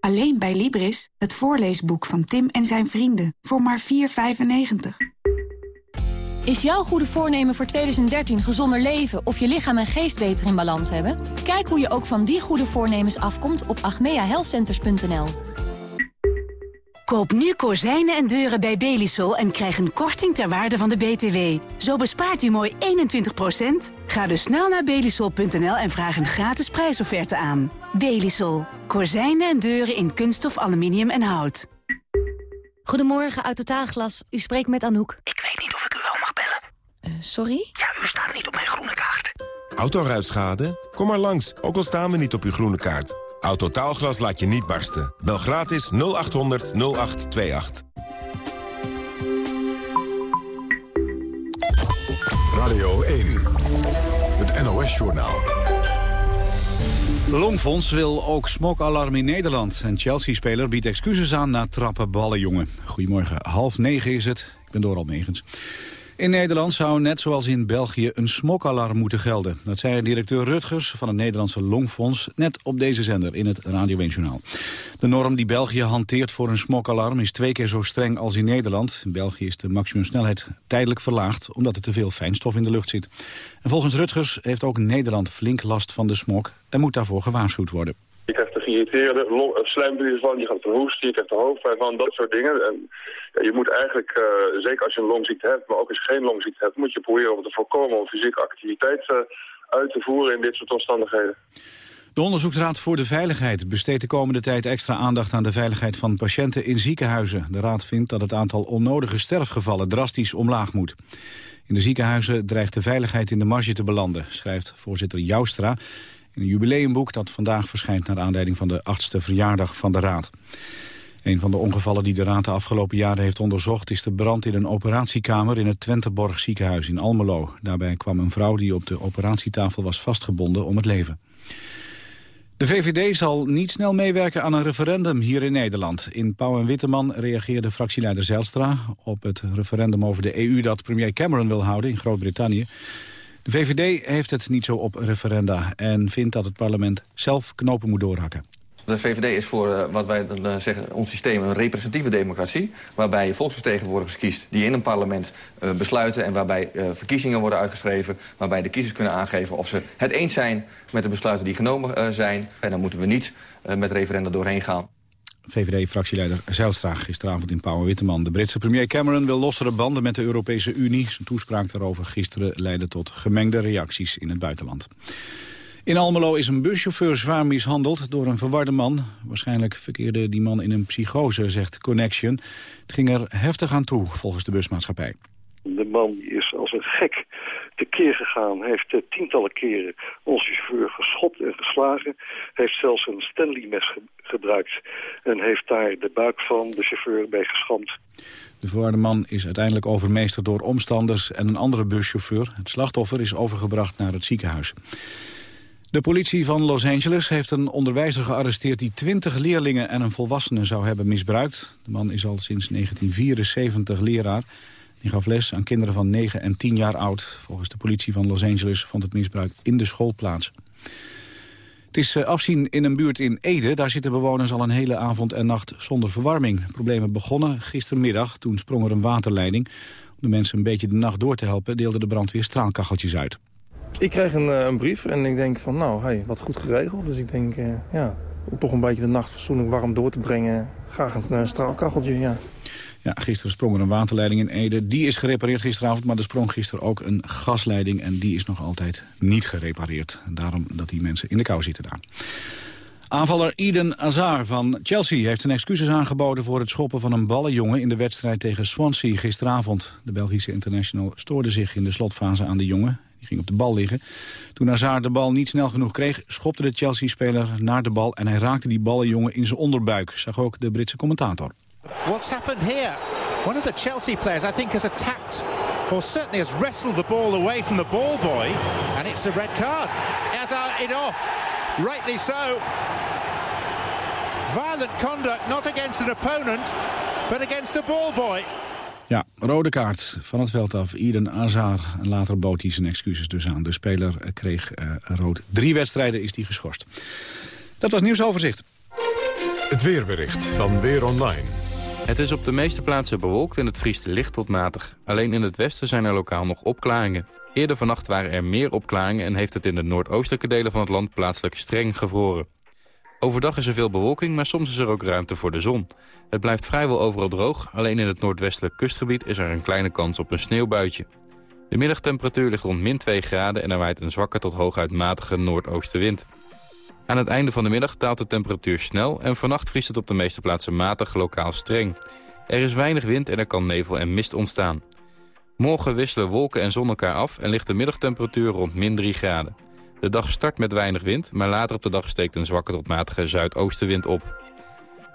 Alleen bij Libris, het voorleesboek van Tim en zijn vrienden... voor maar 4,95. Is jouw goede voornemen voor 2013 gezonder leven of je lichaam en geest beter in balans hebben? Kijk hoe je ook van die goede voornemens afkomt op achmeahealthcenters.nl. Koop nu kozijnen en deuren bij Belisol en krijg een korting ter waarde van de BTW. Zo bespaart u mooi 21%. Ga dus snel naar belisol.nl en vraag een gratis prijsofferte aan. Belisol. Kozijnen en deuren in kunststof, aluminium en hout. Goedemorgen, uit Totaalglas. U spreekt met Anouk. Ik weet niet of ik u wel mag bellen. sorry? Ja, u staat niet op mijn groene kaart. Autoruitschade? Kom maar langs, ook al staan we niet op uw groene kaart. Autotaalglas laat je niet barsten. Bel gratis 0800 0828. Radio 1, het NOS-journaal. Longfonds wil ook smokalarm in Nederland. En Chelsea-speler biedt excuses aan na trappen ballenjongen. Goedemorgen, half negen is het. Ik ben Doral Megens. In Nederland zou net zoals in België een smokalarm moeten gelden. Dat zei directeur Rutgers van het Nederlandse Longfonds net op deze zender in het Radio 1 Journaal. De norm die België hanteert voor een smokalarm is twee keer zo streng als in Nederland. In België is de maximumsnelheid tijdelijk verlaagd omdat er te veel fijnstof in de lucht zit. En volgens Rutgers heeft ook Nederland flink last van de smog en moet daarvoor gewaarschuwd worden. Je krijgt er geïrriteerde slijmvliezen van, je gaat van hoesten, je krijgt er hoofdpijn van, dat soort dingen. En ja, je moet eigenlijk, uh, zeker als je een longziekte hebt, maar ook als je geen longziekte hebt, moet je proberen om te voorkomen om fysieke activiteit uh, uit te voeren in dit soort omstandigheden. De Onderzoeksraad voor de Veiligheid besteedt de komende tijd extra aandacht aan de veiligheid van patiënten in ziekenhuizen. De raad vindt dat het aantal onnodige sterfgevallen drastisch omlaag moet. In de ziekenhuizen dreigt de veiligheid in de marge te belanden, schrijft voorzitter Joustra in een jubileumboek dat vandaag verschijnt naar aanleiding van de achtste verjaardag van de Raad. Een van de ongevallen die de Raad de afgelopen jaren heeft onderzocht... is de brand in een operatiekamer in het Twenteborg ziekenhuis in Almelo. Daarbij kwam een vrouw die op de operatietafel was vastgebonden om het leven. De VVD zal niet snel meewerken aan een referendum hier in Nederland. In Pauw en Witteman reageerde fractieleider Zijlstra op het referendum over de EU... dat premier Cameron wil houden in Groot-Brittannië. De VVD heeft het niet zo op referenda en vindt dat het parlement zelf knopen moet doorhakken. De VVD is voor uh, wat wij uh, zeggen, ons systeem een representatieve democratie... waarbij je volksvertegenwoordigers kiest die in een parlement uh, besluiten... en waarbij verkiezingen worden uitgeschreven... waarbij de kiezers kunnen aangeven of ze het eens zijn met de besluiten die genomen zijn. En dan moeten we niet met referenda doorheen gaan. VVD-fractieleider Zijlstra gisteravond in Pauw Witteman. De Britse premier Cameron wil lossere banden met de Europese Unie. Zijn toespraak daarover gisteren leidde tot gemengde reacties in het buitenland. In Almelo is een buschauffeur zwaar mishandeld door een verwarde man. Waarschijnlijk verkeerde die man in een psychose, zegt Connection. Het ging er heftig aan toe, volgens de busmaatschappij. De man is als een gek tekeer gegaan. Heeft uh, tientallen keren onze chauffeur geschopt en geslagen. Heeft zelfs een Stanley-mes ge gebruikt. En heeft daar de buik van de chauffeur bij geschamd. De verwarde man is uiteindelijk overmeesterd door omstanders en een andere buschauffeur. Het slachtoffer is overgebracht naar het ziekenhuis. De politie van Los Angeles heeft een onderwijzer gearresteerd... die 20 leerlingen en een volwassene zou hebben misbruikt. De man is al sinds 1974 leraar. Die gaf les aan kinderen van 9 en 10 jaar oud. Volgens de politie van Los Angeles vond het misbruik in de school plaats. Het is eh, afzien in een buurt in Ede. Daar zitten bewoners al een hele avond en nacht zonder verwarming. problemen begonnen gistermiddag. Toen sprong er een waterleiding. Om de mensen een beetje de nacht door te helpen... deelde de brandweer straalkacheltjes uit. Ik kreeg een, een, brief en ik denk van nou, hey, wat goed geregeld. Dus ik denk, uh, ja, om toch een beetje de nacht fatsoenlijk warm door te brengen... graag een, een straalkacheltje, ja. Ja, gisteren sprong er een waterleiding in Ede. Die is gerepareerd gisteravond, maar er sprong gisteren ook een gasleiding... en die is nog altijd niet gerepareerd. Daarom dat die mensen in de kou zitten daar. Aanvaller Eden Hazard van Chelsea heeft zijn excuses aangeboden... voor het schoppen van een ballenjongen in de wedstrijd tegen Swansea gisteravond. De Belgische international stoorde zich in de slotfase aan de jongen. Die ging op de bal liggen. Toen Hazard de bal niet snel genoeg kreeg, schopte de Chelsea-speler naar de bal... en hij raakte die ballenjongen in zijn onderbuik, zag ook de Britse commentator. What's happened here? One of the Chelsea players, I think, has attacked or certainly has wrestled the ball away from the ball boy, and it's a red card. Hazard it off, rightly so. Violent conduct, not against an opponent, but against the ball boy. Ja, rode kaart van het veld af. Eden Hazard. En later bood hij zijn excuses dus aan. De speler kreeg uh, rood. Drie wedstrijden is hij geschorst. Dat was nieuwsoverzicht. Het weerbericht van Weer Online. Het is op de meeste plaatsen bewolkt en het vriest licht tot matig. Alleen in het westen zijn er lokaal nog opklaringen. Eerder vannacht waren er meer opklaringen en heeft het in de noordoostelijke delen van het land plaatselijk streng gevroren. Overdag is er veel bewolking, maar soms is er ook ruimte voor de zon. Het blijft vrijwel overal droog, alleen in het noordwestelijk kustgebied is er een kleine kans op een sneeuwbuitje. De middagtemperatuur ligt rond min 2 graden en er waait een zwakke tot hooguit matige noordoostenwind. Aan het einde van de middag daalt de temperatuur snel... en vannacht vriest het op de meeste plaatsen matig lokaal streng. Er is weinig wind en er kan nevel en mist ontstaan. Morgen wisselen wolken en zon elkaar af en ligt de middagtemperatuur rond min 3 graden. De dag start met weinig wind, maar later op de dag steekt een zwakke tot matige zuidoostenwind op.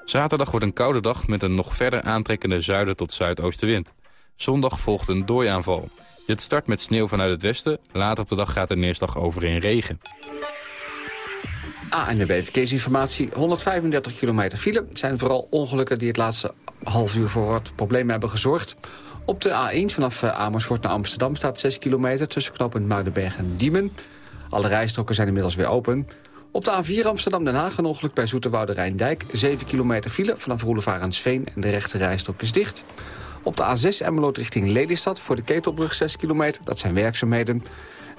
Zaterdag wordt een koude dag met een nog verder aantrekkende zuiden tot zuidoostenwind. Zondag volgt een dooiaanval. Dit start met sneeuw vanuit het westen, later op de dag gaat de neerslag over in regen. ANWB Verkeersinformatie. 135 kilometer file. Zijn vooral ongelukken die het laatste half uur voor wat problemen hebben gezorgd. Op de A1 vanaf eh, Amersfoort naar Amsterdam staat 6 kilometer... tussen knooppunt Muidenberg en Diemen. Alle rijstroken zijn inmiddels weer open. Op de A4 Amsterdam-Den Haag een ongeluk bij Zoeterwoude Rijndijk. 7 kilometer file vanaf Roelevaar aan Sveen en de rechte rijstrook is dicht. Op de A6 Emmeloord richting Lelystad voor de Ketelbrug 6 kilometer. Dat zijn werkzaamheden.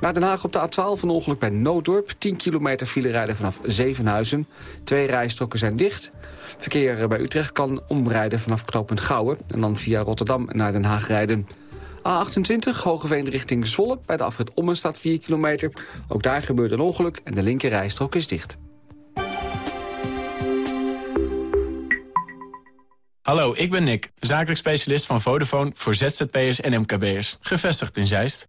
Naar Den Haag op de A12 een ongeluk bij Nooddorp. 10 kilometer file rijden vanaf Zevenhuizen. Twee rijstroken zijn dicht. Verkeer bij Utrecht kan omrijden vanaf knooppunt Gouwen... en dan via Rotterdam naar Den Haag rijden. A28, Hogeveen richting Zwolle. Bij de afrit Ommen staat 4 kilometer. Ook daar gebeurt een ongeluk en de linker rijstrook is dicht. Hallo, ik ben Nick, zakelijk specialist van Vodafone voor ZZP'ers en MKB'ers. Gevestigd in Zeist.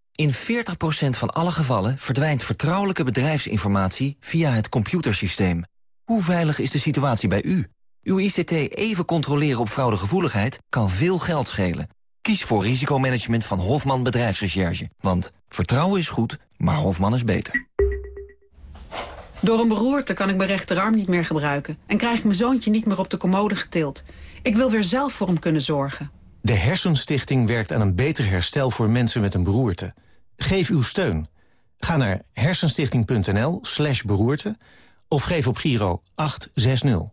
In 40% van alle gevallen verdwijnt vertrouwelijke bedrijfsinformatie via het computersysteem. Hoe veilig is de situatie bij u? Uw ICT even controleren op fraudegevoeligheid kan veel geld schelen. Kies voor risicomanagement van Hofman Bedrijfsrecherche. Want vertrouwen is goed, maar Hofman is beter. Door een beroerte kan ik mijn rechterarm niet meer gebruiken... en krijg ik mijn zoontje niet meer op de commode getild. Ik wil weer zelf voor hem kunnen zorgen. De Hersenstichting werkt aan een beter herstel voor mensen met een beroerte. Geef uw steun. Ga naar hersenstichting.nl slash beroerte of geef op Giro 860.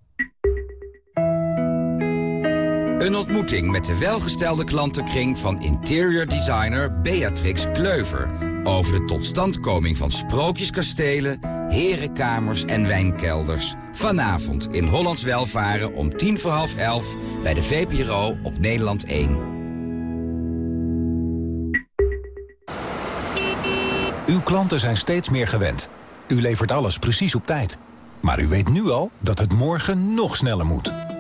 Een ontmoeting met de welgestelde klantenkring van interior designer Beatrix Kleuver... over de totstandkoming van sprookjeskastelen, herenkamers en wijnkelders. Vanavond in Hollands Welvaren om tien voor half elf bij de VPRO op Nederland 1. Uw klanten zijn steeds meer gewend. U levert alles precies op tijd. Maar u weet nu al dat het morgen nog sneller moet.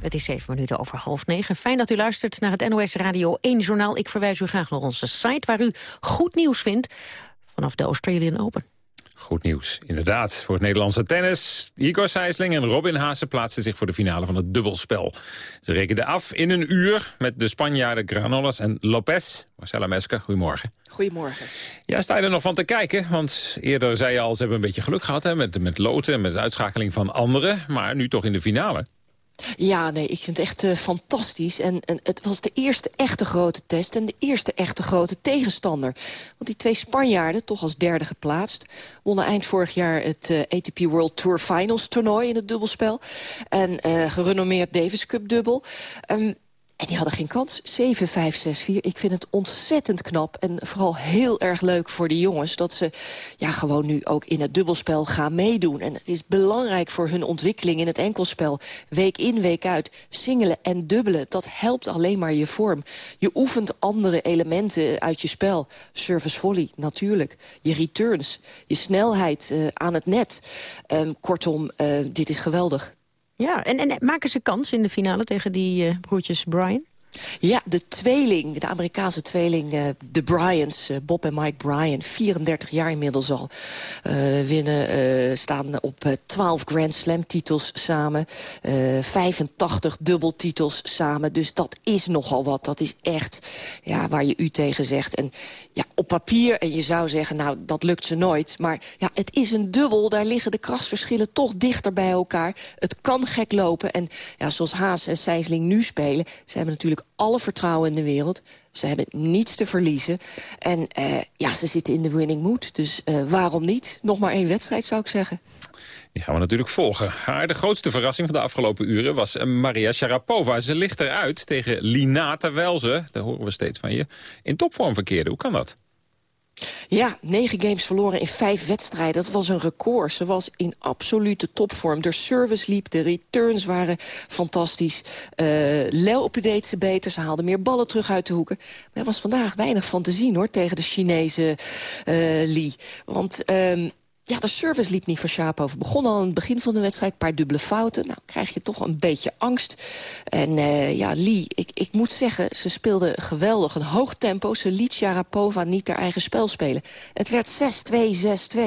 Het is zeven minuten over half negen. Fijn dat u luistert naar het NOS Radio 1 Journaal. Ik verwijs u graag naar onze site waar u goed nieuws vindt vanaf de Australian Open. Goed nieuws, inderdaad. Voor het Nederlandse tennis. Igor Sijsling en Robin Haase plaatsten zich voor de finale van het dubbelspel. Ze rekenden af in een uur met de Spanjaarden Granollers en Lopez. Marcella Mesker, goedemorgen. Goedemorgen. Ja, sta je er nog van te kijken? Want eerder zei je al, ze hebben een beetje geluk gehad hè, met, met loten en met de uitschakeling van anderen. Maar nu toch in de finale. Ja, nee, ik vind het echt uh, fantastisch. En, en, het was de eerste echte grote test en de eerste echte grote tegenstander. Want die twee Spanjaarden, toch als derde geplaatst... wonnen eind vorig jaar het eh, ATP World Tour Finals toernooi in het dubbelspel. En uh, gerenommeerd Davis Cup dubbel. Um, en die hadden geen kans. 7, 5, 6, 4. Ik vind het ontzettend knap. En vooral heel erg leuk voor de jongens... dat ze ja, gewoon nu ook in het dubbelspel gaan meedoen. En het is belangrijk voor hun ontwikkeling in het enkelspel. Week in, week uit. Singelen en dubbelen, dat helpt alleen maar je vorm. Je oefent andere elementen uit je spel. Service volley, natuurlijk. Je returns, je snelheid uh, aan het net. Um, kortom, uh, dit is geweldig. Ja, en, en maken ze kans in de finale tegen die uh, broertjes Brian? Ja, de tweeling, de Amerikaanse tweeling, uh, de Bryans, uh, Bob en Mike Bryan, 34 jaar inmiddels al, uh, winnen, staan op 12 Grand Slam titels samen, 85 dubbeltitels samen. Dus dat is nogal wat, dat is echt ja, waar je u tegen zegt. En ja, op papier, en je zou zeggen, nou, dat lukt ze nooit. Maar ja, het is een dubbel, daar liggen de krachtsverschillen toch dichter bij elkaar. Het kan gek lopen en ja, zoals Haas en Sijsling nu spelen, ze hebben natuurlijk alle vertrouwen in de wereld. Ze hebben niets te verliezen. En uh, ja, ze zitten in de winning mood. Dus uh, waarom niet? Nog maar één wedstrijd, zou ik zeggen. Die gaan we natuurlijk volgen. Maar de grootste verrassing van de afgelopen uren was eh, Maria Sharapova. Ze ligt eruit tegen Lina, terwijl ze, daar horen we steeds van je, in topvorm verkeerde. Hoe kan dat? Ja, negen games verloren in vijf wedstrijden. Dat was een record. Ze was in absolute topvorm. De service liep, de returns waren fantastisch. Uh, Lel deed ze beter, ze haalde meer ballen terug uit de hoeken. Maar er was vandaag weinig van te zien hoor, tegen de Chinese uh, Lee. Want... Uh, ja, de service liep niet voor Sharapova. Begon al aan het begin van de wedstrijd, een paar dubbele fouten. Nou, krijg je toch een beetje angst. En uh, ja, Lee, ik, ik moet zeggen, ze speelde geweldig. Een hoog tempo, ze liet Sharapova niet haar eigen spel spelen. Het werd 6-2, 6-2.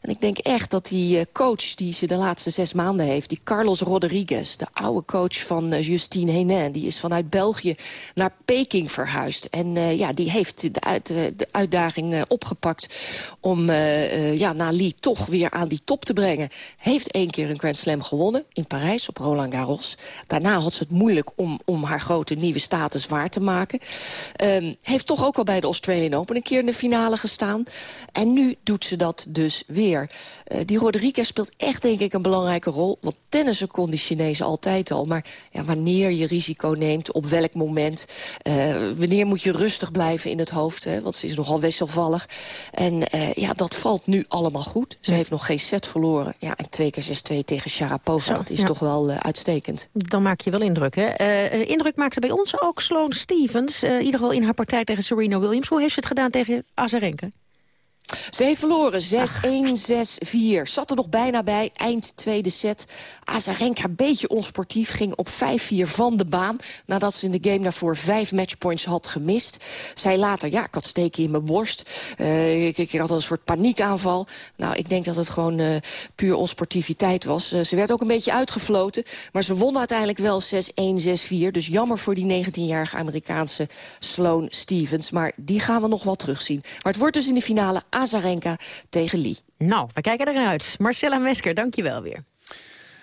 En ik denk echt dat die uh, coach die ze de laatste zes maanden heeft... die Carlos Rodriguez, de oude coach van uh, Justine Henin... die is vanuit België naar Peking verhuisd. En ja, die heeft de, uit, de uitdaging opgepakt om ja, naar Lee toch weer aan die top te brengen. Heeft één keer een Grand Slam gewonnen in Parijs op Roland Garros. Daarna had ze het moeilijk om, om haar grote nieuwe status waar te maken. Um, heeft toch ook al bij de Australian Open een keer in de finale gestaan. En nu doet ze dat dus weer. Uh, die Rodriguez speelt echt denk ik een belangrijke rol. Want tennissen kon die Chinezen altijd al. Maar ja, wanneer je risico neemt, op welk moment... Uh, wanneer moet je rustig blijven in het hoofd, hè, want ze is nogal wisselvallig. En uh, ja, dat valt nu allemaal goed. Ze heeft nog geen set verloren. Ja, en twee keer 6-2 tegen Sharapova, dat is toch wel uh, uitstekend. Dan maak je wel indruk, hè? Uh, indruk maakte bij ons ook Sloane Stevens. In ieder geval in haar partij tegen Serena Williams. Hoe heeft ze het gedaan tegen Azarenka? Ze heeft verloren, 6-1, 6-4. Zat er nog bijna bij, eind tweede set. Azarenka, een beetje onsportief, ging op 5-4 van de baan... nadat ze in de game daarvoor vijf matchpoints had gemist. Zij later, ja, ik had steken in mijn borst. Uh, ik, ik, had een soort paniekaanval. Nou, ik denk dat het gewoon uh, puur onsportiviteit was. Uh, ze werd ook een beetje uitgefloten. Maar ze won uiteindelijk wel 6-1, 6-4. Dus jammer voor die 19-jarige Amerikaanse Sloane Stevens. Maar die gaan we nog wel terugzien. Maar het wordt dus in de finale Azarenka tegen Lee. Nou, we kijken eruit. Marcella Mesker, dankjewel weer.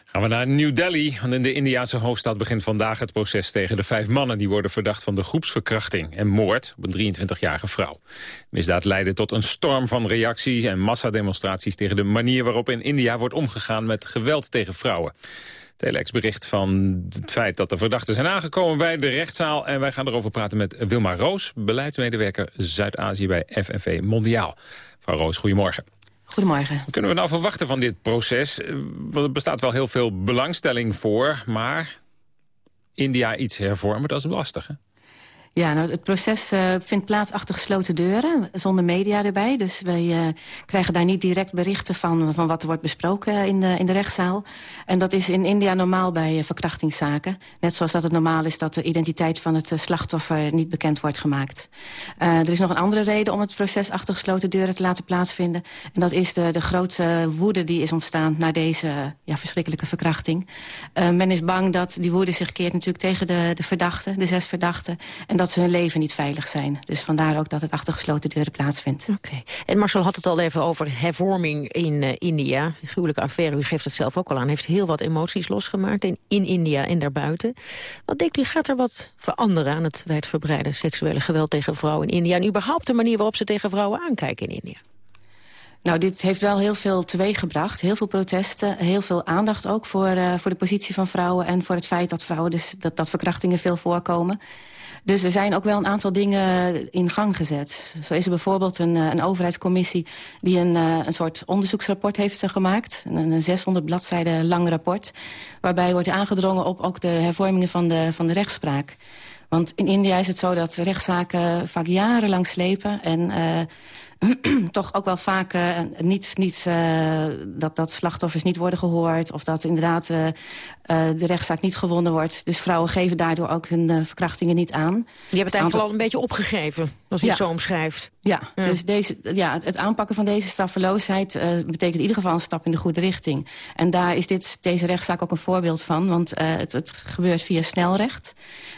Gaan we naar New Delhi. Want in de Indiase hoofdstad begint vandaag het proces tegen de vijf mannen... die worden verdacht van de groepsverkrachting en moord op een 23-jarige vrouw. Misdaad leidde tot een storm van reacties en massademonstraties... tegen de manier waarop in India wordt omgegaan met geweld tegen vrouwen. Telex bericht van het feit dat de verdachten zijn aangekomen bij de rechtszaal. En wij gaan erover praten met Wilma Roos, beleidsmedewerker Zuid-Azië bij FNV Mondiaal. Mevrouw Roos, goedemorgen. Goedemorgen. Wat kunnen we nou verwachten van dit proces? Er bestaat wel heel veel belangstelling voor, maar India iets hervormen, dat is lastig, hè? Ja, nou, het proces uh, vindt plaats achter gesloten deuren, zonder media erbij. Dus wij uh, krijgen daar niet direct berichten van, van wat er wordt besproken in de, in de rechtszaal. En dat is in India normaal bij uh, verkrachtingszaken. Net zoals dat het normaal is dat de identiteit van het slachtoffer niet bekend wordt gemaakt. er is nog een andere reden om het proces achter gesloten deuren te laten plaatsvinden. En dat is de, de grote woede die is ontstaan na deze ja, verschrikkelijke verkrachting. men is bang dat die woede zich keert natuurlijk tegen de, de verdachten, de zes verdachten. En ze hun leven niet veilig zijn. Dus vandaar ook dat het achter gesloten deuren plaatsvindt. Oké. En Marcel had het al even over hervorming in uh, India. Gruwelijke affaire, u geeft het zelf ook al aan. Heeft heel wat emoties losgemaakt in, in India en daarbuiten. Wat denkt u, gaat er wat veranderen aan het wijdverbreide seksuele geweld tegen vrouwen in India? En überhaupt de manier waarop ze tegen vrouwen aankijken in India? Nou, dit heeft wel heel veel teweeggebracht. Heel veel protesten, heel veel aandacht ook voor, uh, voor de positie van vrouwen... en voor het feit dat vrouwen dus dat, dat verkrachtingen veel voorkomen. Dus er zijn ook wel een aantal dingen in gang gezet. Zo is er bijvoorbeeld een, eh, een overheidscommissie... die een, uh, een soort onderzoeksrapport heeft gemaakt. Een, een 600 bladzijden lang rapport. Waarbij wordt aangedrongen op ook de hervormingen van de, van de rechtspraak. Want in India is het zo dat rechtszaken vaak jarenlang slepen... en toch ook wel vaak uh, niet, niet, uh, dat, dat slachtoffers niet worden gehoord... of dat inderdaad uh, de rechtszaak niet gewonnen wordt. Dus vrouwen geven daardoor ook hun verkrachtingen niet aan. Die hebben het eigenlijk al een beetje opgegeven, als je ja. het zo omschrijft. Ja, ja, dus deze, ja, het aanpakken van deze straffeloosheid betekent in ieder geval een stap in de goede richting. En daar is dit, deze rechtszaak ook een voorbeeld van, want het, het gebeurt via snelrecht.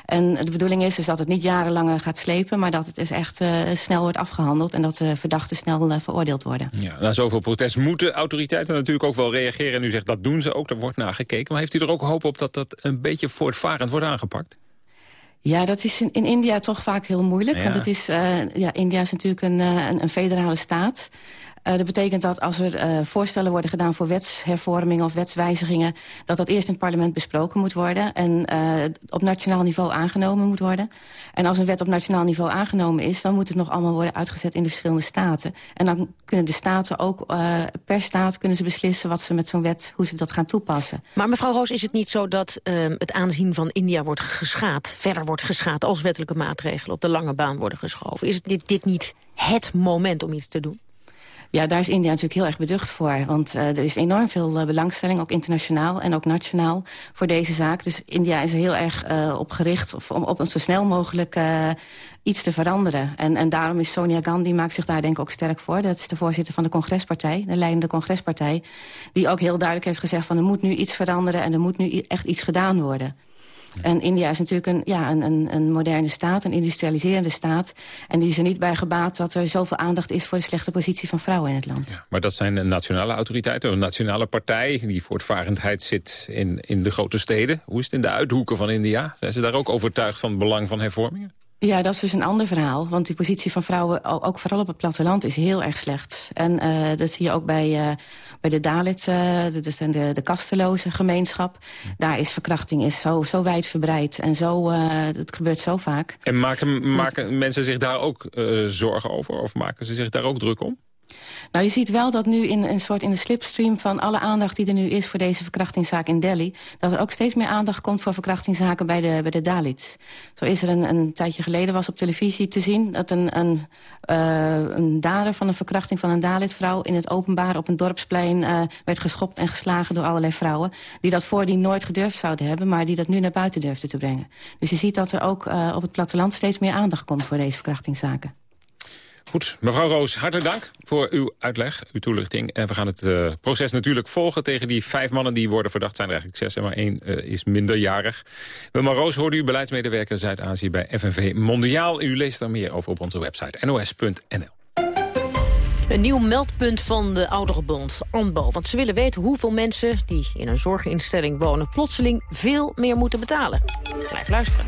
En de bedoeling is dus dat het niet jarenlang gaat slepen... maar dat het dus echt snel wordt afgehandeld en dat de verdachten snel veroordeeld worden. Ja, na zoveel protest moeten autoriteiten natuurlijk ook wel reageren. En u zegt dat doen ze ook, er wordt naar gekeken. Maar heeft u er ook hoop op dat dat een beetje voortvarend wordt aangepakt? Ja, dat is in, in India toch vaak heel moeilijk. Ja. Want het is, uh, ja, India is natuurlijk een, uh, een, een federale staat. Uh, dat betekent dat als er uh, voorstellen worden gedaan voor wetshervormingen of wetswijzigingen... dat dat eerst in het parlement besproken moet worden en uh, op nationaal niveau aangenomen moet worden. En als een wet op nationaal niveau aangenomen is... dan moet het nog allemaal worden uitgezet in de verschillende staten. En dan kunnen de staten ook, per staat kunnen ze beslissen wat ze met zo'n wet... hoe ze dat gaan toepassen. Maar mevrouw Roos, is het niet zo dat het aanzien van India wordt geschaad... verder wordt geschaad als wettelijke maatregelen op de lange baan worden geschoven? Is dit, dit niet het moment om iets te doen? Ja, daar is India natuurlijk heel erg beducht voor. Want uh, er is enorm veel uh, belangstelling, ook internationaal en ook nationaal, voor deze zaak. Dus India is er heel erg uh, op gericht om op zo snel mogelijk iets te veranderen. En, en daarom is Sonia Gandhi, maakt zich daar denk ik ook sterk voor. Dat is de voorzitter van de congrespartij, de leidende congrespartij. Die ook heel duidelijk heeft gezegd van er moet nu iets veranderen en er moet nu echt iets gedaan worden. En India is natuurlijk een, ja, een, een, moderne staat, een industrialiserende staat. En die is er niet bij gebaat dat er zoveel aandacht is... voor de slechte positie van vrouwen in het land. Maar dat zijn nationale autoriteiten, een nationale partij... die voortvarendheid zit in, in de grote steden. Hoe is het in de uithoeken van India? Zijn ze daar ook overtuigd van het belang van hervormingen? Ja, dat is dus een ander verhaal. Want die positie van vrouwen, ook vooral op het platteland, is heel erg slecht. En uh, dat zie je ook bij, uh, bij de Dalits, uh, dat zijn de, de kasteloze gemeenschap. Daar is verkrachting is zo, zo wijdverbreid en zo, het gebeurt zo vaak. En maken, maken mensen zich daar ook zorgen over? Of maken ze zich daar ook druk om? Nou, je ziet wel dat nu in een soort in de slipstream van alle aandacht die er nu is voor deze verkrachtingszaak in Delhi, dat er ook steeds meer aandacht komt voor verkrachtingszaken bij de, bij de Dalits. Zo is er een, een tijdje geleden was op televisie te zien dat een, een, uh, een dader van een verkrachting van een Dalitvrouw in het openbaar op een dorpsplein uh, werd geschopt en geslagen door allerlei vrouwen, die dat voordien nooit gedurfd zouden hebben, maar die dat nu naar buiten durfden te brengen. Dus je ziet dat er ook uh, op het platteland steeds meer aandacht komt voor deze verkrachtingszaken. Goed, mevrouw Roos, hartelijk dank voor uw uitleg, uw toelichting. En we gaan het uh, proces natuurlijk volgen tegen die vijf mannen die worden verdacht. zijn er eigenlijk zes en maar één uh, is minderjarig. Wilma Roos hoorde u beleidsmedewerker Zuid-Azië bij FNV Mondiaal. U leest daar meer over op onze website nos.nl. Een nieuw meldpunt van de Ouderenbond, ANBO. Want ze willen weten hoeveel mensen die in een zorginstelling wonen... plotseling veel meer moeten betalen. Blijf luisteren.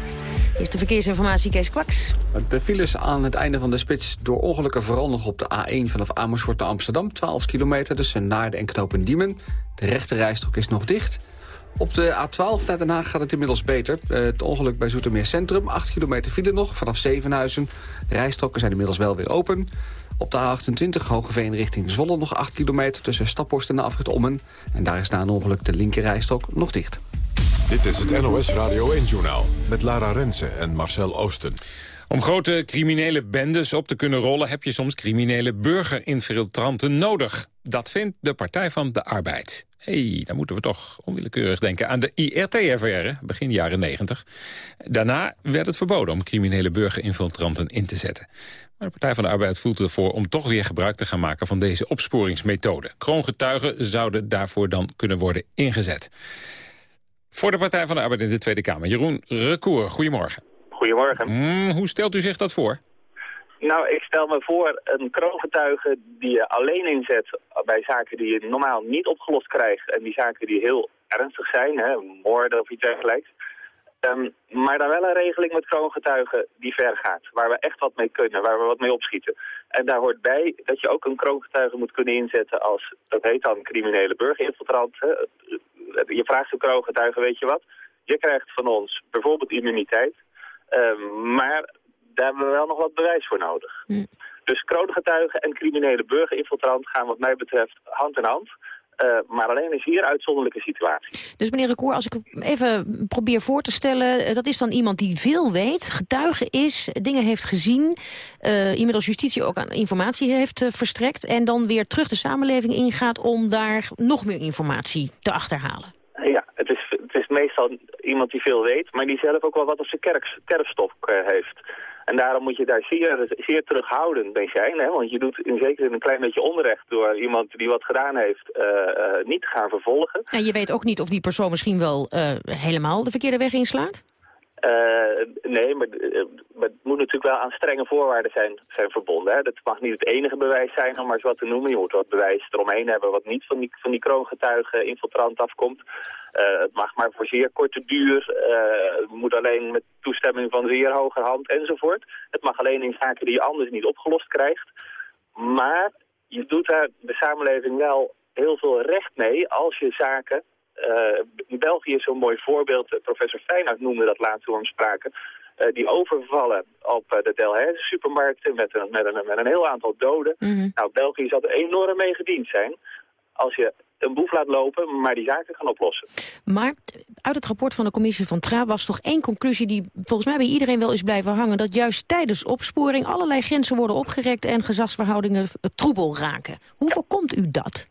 Is de verkeersinformatie Kees Kwaks. De files aan het einde van de spits door ongelukken vooral nog op de A1 vanaf Amersfoort naar Amsterdam. 12 kilometer tussen Naarden en Knopen Diemen. De rechte rijstrook is nog dicht. Op de A12 naar Den Haag gaat het inmiddels beter. Het ongeluk bij Zoetermeer Centrum, 8 kilometer file nog vanaf Zevenhuizen. Rijstroken zijn inmiddels wel weer open. Op de A28 Hogeveen richting Zwolle nog 8 kilometer... tussen Staphorst en de afrit Ommen. En daar is na een ongeluk de linkerrijstrook nog dicht. Dit is het NOS Radio 1-journaal met Lara Rensen en Marcel Oosten. Om grote criminele bendes op te kunnen rollen... heb je soms criminele burgerinfiltranten nodig. Dat vindt de Partij van de Arbeid. Hé, hey, dan moeten we toch onwillekeurig denken aan de IRT-affaire, begin jaren 90. Daarna werd het verboden om criminele burgerinfiltranten in te zetten. Maar de Partij van de Arbeid voelt ervoor om toch weer gebruik te gaan maken van deze opsporingsmethode. Kroongetuigen zouden daarvoor dan kunnen worden ingezet. Voor de Partij van de Arbeid in de Tweede Kamer, Jeroen Recour, goedemorgen. Goedemorgen. Mm, hoe stelt u zich dat voor? Nou, ik stel me voor een kroongetuige die je alleen inzet bij zaken die je normaal niet opgelost krijgt. En die zaken die heel ernstig zijn, hè, moorden of iets dergelijks. Um, maar dan wel een regeling met kroongetuigen die ver gaat. Waar we echt wat mee kunnen, waar we wat mee opschieten. En daar hoort bij dat je ook een kroongetuige moet kunnen inzetten als, dat heet dan criminele burgerinfiltrant. Hè. Je vraagt een kroongetuige, weet je wat, je krijgt van ons bijvoorbeeld immuniteit. Um, maar daar hebben we wel nog wat bewijs voor nodig. Mm. Dus kroongetuigen en criminele burgerinfiltrant gaan wat mij betreft hand in hand. Uh, maar alleen is hier uitzonderlijke situatie. Dus meneer Recour, als ik even probeer voor te stellen... dat is dan iemand die veel weet, getuige is, dingen heeft gezien... Uh, iemand als justitie ook aan informatie heeft uh, verstrekt... en dan weer terug de samenleving ingaat om daar nog meer informatie te achterhalen. Ja, het is, het is meestal iemand die veel weet... maar die zelf ook wel wat op zijn kerk, kerfstok heeft... En daarom moet je daar zeer, zeer terughoudend mee zijn. Hè? Want je doet in zekere zin een klein beetje onrecht door iemand die wat gedaan heeft uh, uh, niet te gaan vervolgen. En je weet ook niet of die persoon misschien wel uh, helemaal de verkeerde weg inslaat? Uh, nee, maar, uh, maar, het moet natuurlijk wel aan strenge voorwaarden zijn, zijn verbonden. Hè. Dat mag niet het enige bewijs zijn, om maar eens wat te noemen. Je moet wat bewijs eromheen hebben wat niet van die, van die kroongetuigen infiltrant afkomt. Uh, het mag maar voor zeer korte duur. het moet alleen met toestemming van zeer hoge hand enzovoort. Het mag alleen in zaken die je anders niet opgelost krijgt. Maar je doet daar de samenleving wel heel veel recht mee als je zaken uh, België is zo'n mooi voorbeeld. Professor Feyenoord noemde dat laatst toen we spraken. Uh, die overvallen op uh, de Delhaize supermarkten met een, met, een, met een heel aantal doden. Mhm. Nou, België zal er enorm mee gediend zijn als je een boef laat lopen, maar die zaken kan oplossen. Maar uit het rapport van de commissie van Tra was toch één conclusie die volgens mij bij iedereen wel is blijven hangen. Dat juist tijdens opsporing allerlei grenzen worden opgerekt en gezagsverhoudingen troebel raken. Hoe voorkomt u dat?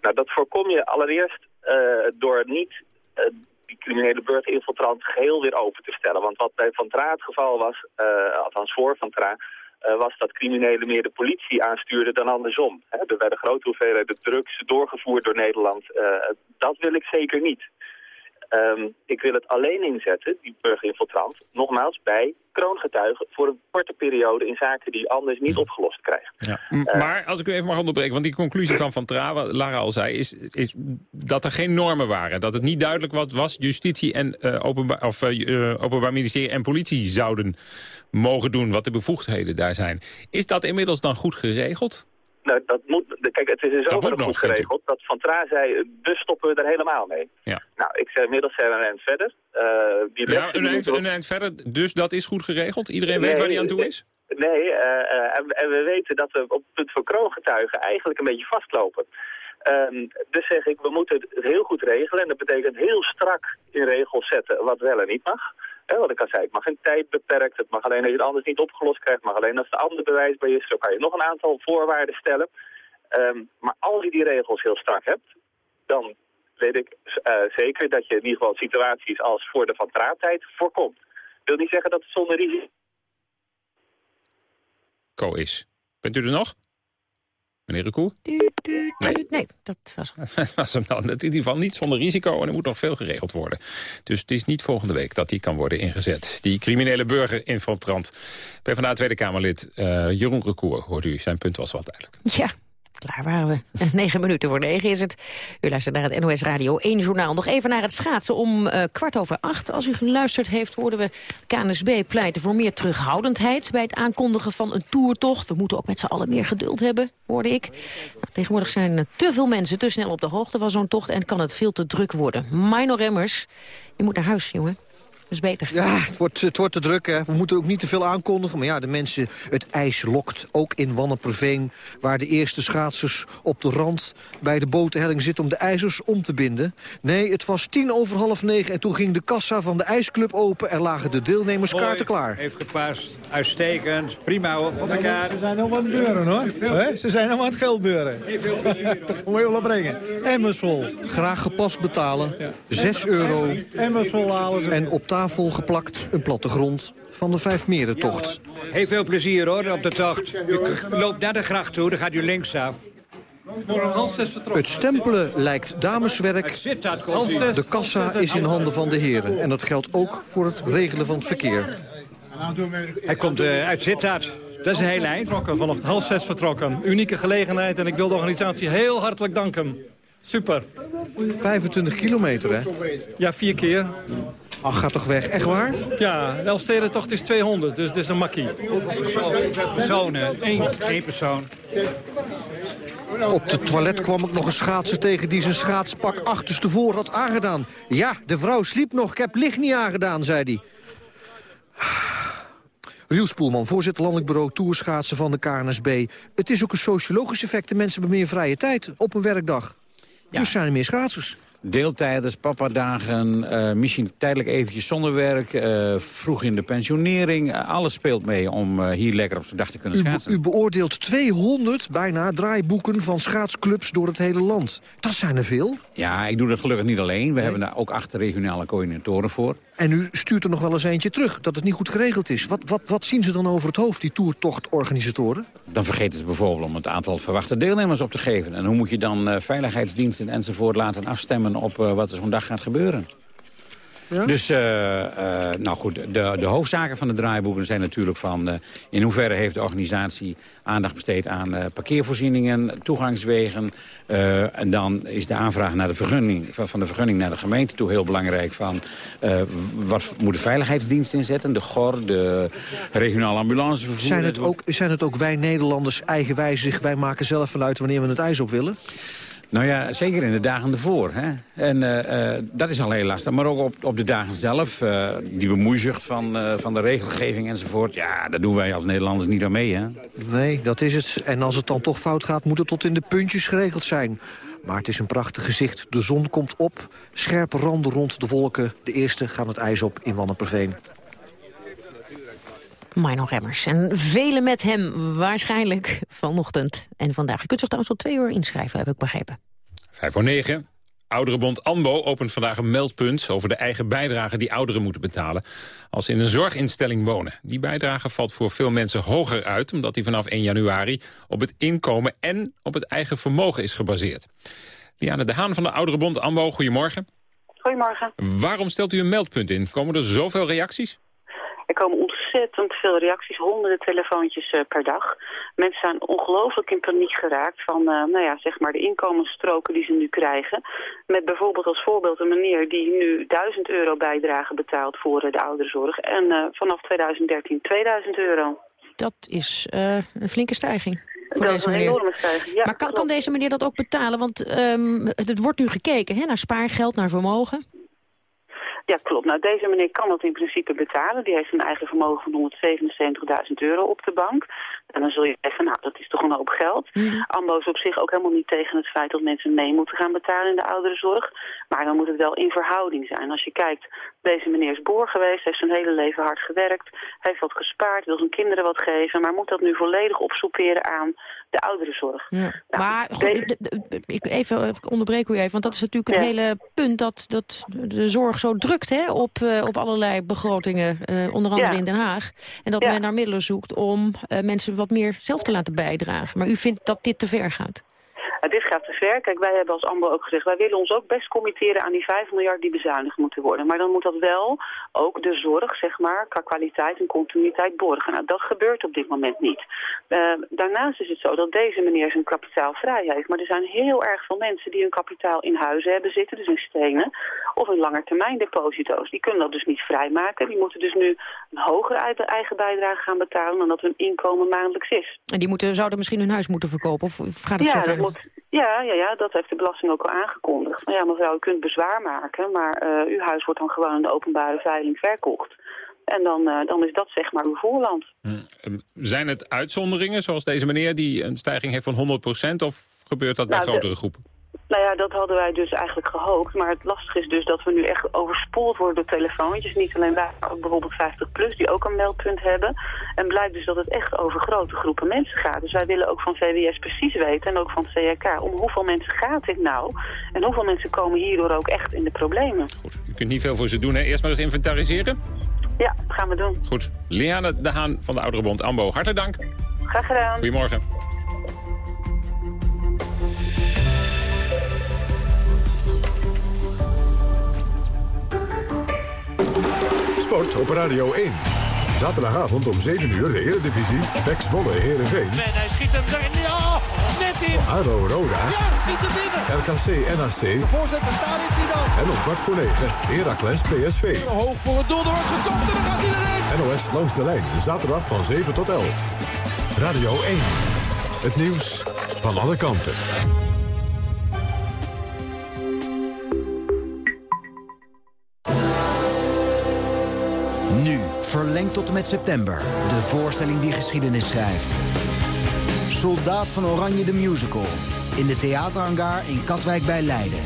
Nou, dat voorkom je allereerst door niet uh, die criminele burgerinfiltrant geheel weer open te stellen. Want wat bij Van Tra het geval was, uh, althans voor Van Tra, was dat criminelen meer de politie aanstuurden dan andersom. Hè, er werden grote hoeveelheden drugs doorgevoerd door Nederland. dat wil ik zeker niet. Um, ik wil het alleen inzetten, die burgerinfiltrant, nogmaals bij kroongetuigen voor een korte periode in zaken die anders niet opgelost krijgt. Ja. Uh, maar als ik u even mag onderbreken, want die conclusie van Van Tra, wat Lara al zei, is, is dat er geen normen waren. Dat het niet duidelijk wat was justitie en uh, openbaar, of, uh, openbaar ministerie en politie zouden mogen doen, wat de bevoegdheden daar zijn. Is dat inmiddels dan goed geregeld? Nou, dat moet, kijk, het is in zoverre goed geregeld dat Van Tra zei, dus stoppen we er helemaal mee. Ja. Nou, ik zei inmiddels zijn we een eind verder. Uh, die ja, een eind, een eind verder, dus dat is goed geregeld? Iedereen weet waar hij aan toe is? Nee, uh, uh, en, en, we weten dat we op het punt van kroongetuigen eigenlijk een beetje vastlopen. Um, dus zeg ik, we moeten het heel goed regelen en dat betekent heel strak in regels zetten wat wel en niet mag. Wat ik al zei, het mag in tijd beperkt, het mag alleen als je het anders niet opgelost krijgt, het mag alleen als de ander bewijs bij is. Zo kan je nog een aantal voorwaarden stellen. Um, maar als je die regels heel strak hebt, dan weet ik uh, zeker dat je in ieder geval situaties als voor de van Traaptijd voorkomt. Ik wil niet zeggen dat het zonder risico... Co is. Bent u er nog? Meneer Recoe? Nee. nee, dat was hem. dat was hem dan. In ieder geval niet zonder risico en er moet nog veel geregeld worden. Dus het is niet volgende week dat die kan worden ingezet. Die criminele burgerinfiltrant. PvdA Tweede Kamerlid uh, Jeroen Recour, hoort u. Zijn punt was wel duidelijk. Ja, Klaar waren we. Negen minuten voor negen is het. U luistert naar het NOS Radio 1 journaal. Nog even naar het schaatsen. Om uh, kwart over acht, als u geluisterd heeft... hoorden we KNSB pleiten voor meer terughoudendheid... bij het aankondigen van een toertocht. We moeten ook met z'n allen meer geduld hebben, hoorde ik. Nou, tegenwoordig zijn te veel mensen te snel op de hoogte van zo'n tocht... en kan het veel te druk worden. Minor Remmers, je moet naar huis, jongen. Dat is beter. Ja, het wordt, het wordt te druk. Hè. We moeten ook niet te veel aankondigen. Maar ja, de mensen, het ijs lokt. Ook in Wanneperveen, waar de eerste schaatsers op de rand... bij de botenhelling zitten om de ijzers om te binden. Nee, het was tien over half negen en toen ging de kassa van de ijsclub open... en lagen de deelnemerskaarten klaar. Heeft gepast. Uitstekend. Prima hoor, van elkaar. Ze zijn nog aan het deuren hoor. He? Ze zijn nog aan het geld deuren. Dat moet je wel brengen. Emmers vol. Graag gepast betalen. Ja. 6 euro. Emmers vol halen ze. En op tafel geplakt een plattegrond van de Vijfmerentocht. Heel veel plezier hoor op de tocht. U loopt naar de gracht toe, dan gaat u linksaf. Het stempelen lijkt dameswerk. De kassa is in handen van de heren. En dat geldt ook voor het regelen van het verkeer. Hij komt uh, uit Sittard. Dat is een heel eind. Vanaf half zes vertrokken. Unieke gelegenheid en ik wil de organisatie heel hartelijk danken. Super. 25 kilometer, hè? Ja, vier keer. Ach, gaat toch weg? Echt waar? Ja, de Elfstedentocht is 200, dus het is een makkie. Hoeveel personen? Eén, één persoon. Op het toilet kwam ik nog een schaatser tegen die zijn schaatspak achterstevoor had aangedaan. Ja, de vrouw sliep nog, ik heb licht niet aangedaan, zei hij. Riel Spoelman, voorzitter landelijk bureau Toerschaatsen van de KNSB. Het is ook een sociologisch effect. De mensen hebben meer vrije tijd op een werkdag. Ja. Dus zijn er meer schaatsers. Deeltijders, papadagen, uh, misschien tijdelijk eventjes zonder werk... Uh, vroeg in de pensionering. Uh, alles speelt mee om hier lekker op zijn dag te kunnen schaatsen. U, u beoordeelt 200 bijna draaiboeken van schaatsclubs door het hele land. Dat zijn er veel. Ja, ik doe dat gelukkig niet alleen. We nee. hebben daar ook acht regionale coördinatoren voor. En u stuurt er nog wel eens eentje terug, dat het niet goed geregeld is. Wat, wat, wat zien ze dan over het hoofd, die toertochtorganisatoren? Dan vergeten ze bijvoorbeeld om het aantal verwachte deelnemers op te geven. En hoe moet je dan uh, veiligheidsdiensten enzovoort laten afstemmen op uh, wat er zo'n dag gaat gebeuren? Dus, uh, uh, nou goed, de, de hoofdzaken van de draaiboeken zijn natuurlijk van... Uh, in hoeverre heeft de organisatie aandacht besteed aan parkeervoorzieningen, toegangswegen. en dan is de aanvraag naar de vergunning, van, van, de vergunning naar de gemeente toe heel belangrijk. Van, wat moet de veiligheidsdienst inzetten, de GOR, de regionale ambulancevervoer. Zijn het ook, zijn het ook wij Nederlanders eigenwijzig, wij maken zelf vanuit wanneer we het ijs op willen? Nou ja, zeker in de dagen ervoor. Hè? En uh, uh, dat is al heel lastig. Maar ook op, op de dagen zelf, uh, die bemoeizucht van, van de regelgeving enzovoort... ja, daar doen wij als Nederlanders niet aan mee, hè? Nee, dat is het. En als het dan toch fout gaat, moet het tot in de puntjes geregeld zijn. Maar het is een prachtig gezicht. De zon komt op, scherpe randen rond de wolken. De eerste gaan het ijs op in Wanneperveen. Mino Remmers. En velen met hem waarschijnlijk vanochtend en vandaag. Je kunt zich trouwens tot twee uur inschrijven, heb ik begrepen. Vijf voor negen. Ouderenbond ANBO opent vandaag een meldpunt over de eigen bijdrage die ouderen moeten betalen als ze in een zorginstelling wonen. Die bijdrage valt voor veel mensen hoger uit omdat die vanaf 1 januari op het inkomen en op het eigen vermogen is gebaseerd. Liane de Haan van de Ouderenbond ANBO, goedemorgen. Goedemorgen. Waarom stelt u een meldpunt in? Komen er zoveel reacties? Er komen ontzettend veel reacties, honderden telefoontjes uh, per dag. Mensen zijn ongelooflijk in paniek geraakt van uh, nou ja, zeg maar de inkomensstroken die ze nu krijgen. Met bijvoorbeeld als voorbeeld een meneer die nu 1000 euro bijdrage betaalt voor uh, de ouderenzorg. En vanaf 2013 2000 euro. Dat is een flinke stijging. Voor dat is een enorme stijging. Ja, maar kan, kan deze meneer dat ook betalen? Want um, het wordt nu gekeken hè, naar spaargeld, naar vermogen. Ja, klopt. Nou, deze meneer kan dat in principe betalen. Die heeft een eigen vermogen van 177.000 euro op de bank. En dan zul je zeggen, nou, dat is toch een hoop geld. AMBO is op zich ook helemaal niet tegen het feit dat mensen mee moeten gaan betalen in de ouderenzorg. Maar dan moet het wel in verhouding zijn. Als je kijkt, deze meneer is boer geweest, heeft zijn hele leven hard gewerkt, heeft wat gespaard, wil zijn kinderen wat geven, maar moet dat nu volledig opsoeperen aan de ouderenzorg. Ja. Nou, maar goed, ik even ik onderbreek u even, want dat is natuurlijk het Ja. hele punt dat, dat de zorg zo drukt hè, op, uh, op allerlei begrotingen, uh, onder andere in Den Haag. En dat men naar middelen zoekt om mensen wat meer zelf te laten bijdragen. Maar u vindt dat dit te ver gaat? Nou, dit gaat te ver. Kijk, wij hebben als AMBO ook gezegd... wij willen ons ook best committeren aan die 5 miljard die bezuinigd moeten worden. Maar dan moet dat wel ook de zorg, zeg maar, qua kwaliteit en continuïteit borgen. Nou, dat gebeurt op dit moment niet. Uh, daarnaast is het zo dat deze meneer zijn kapitaal vrij heeft. Maar er zijn heel erg veel mensen die hun kapitaal in huizen hebben zitten, dus in stenen, of in langetermijndeposito's. Die kunnen dat dus niet vrijmaken. Die moeten dus nu een hogere eigen bijdrage gaan betalen dan dat hun inkomen maandelijks is. En die moeten, zouden misschien hun huis moeten verkopen? Of, gaat het ja, zo ver? dat moet, ja, ja, ja, dat heeft de belasting ook al aangekondigd. Nou ja, mevrouw, u kunt bezwaar maken, maar uh, uw huis wordt dan gewoon in de openbare veiling verkocht. En dan, uh, dan is dat zeg maar uw voorland. Hmm. Zijn het uitzonderingen, zoals deze meneer, die een stijging heeft van 100%? Of gebeurt dat bij Nou, de- grotere groepen? Nou ja, dat hadden wij dus eigenlijk gehoopt. Maar het lastige is dus dat we nu echt overspoeld worden door telefoontjes. Niet alleen wij, maar ook bijvoorbeeld 50PLUS die ook een meldpunt hebben. En blijkt dus dat het echt over grote groepen mensen gaat. Dus wij willen ook van VWS precies weten en ook van CRK... om hoeveel mensen gaat dit nou? En hoeveel mensen komen hierdoor ook echt in de problemen? U kunt niet veel voor ze doen, hè? Eerst maar eens inventariseren. Ja, dat gaan we doen. Goed. Liane de Haan van de Ouderenbond AMBO, hartelijk dank. Graag gedaan. Goedemorgen. Sport op Radio 1. Zaterdagavond om 7 uur de Eredivisie. Pek Zwolle Heerenveen. En hij schiet hem erin. Ja, net in. Haro Roda. Ja, schiet hem binnen. RKC NAC. De voorzet van daar is hij dan. En om kwart voor 9 Heracles PSV. Hoog voor het doel, er wordt gekopt en dan gaat hij erin. NOS langs de lijn. Zaterdag van 7 tot 11. Radio 1. Het nieuws van alle kanten. Verlengd tot met september. De voorstelling die geschiedenis schrijft. Soldaat van Oranje de Musical. In de theaterhangar in Katwijk bij Leiden.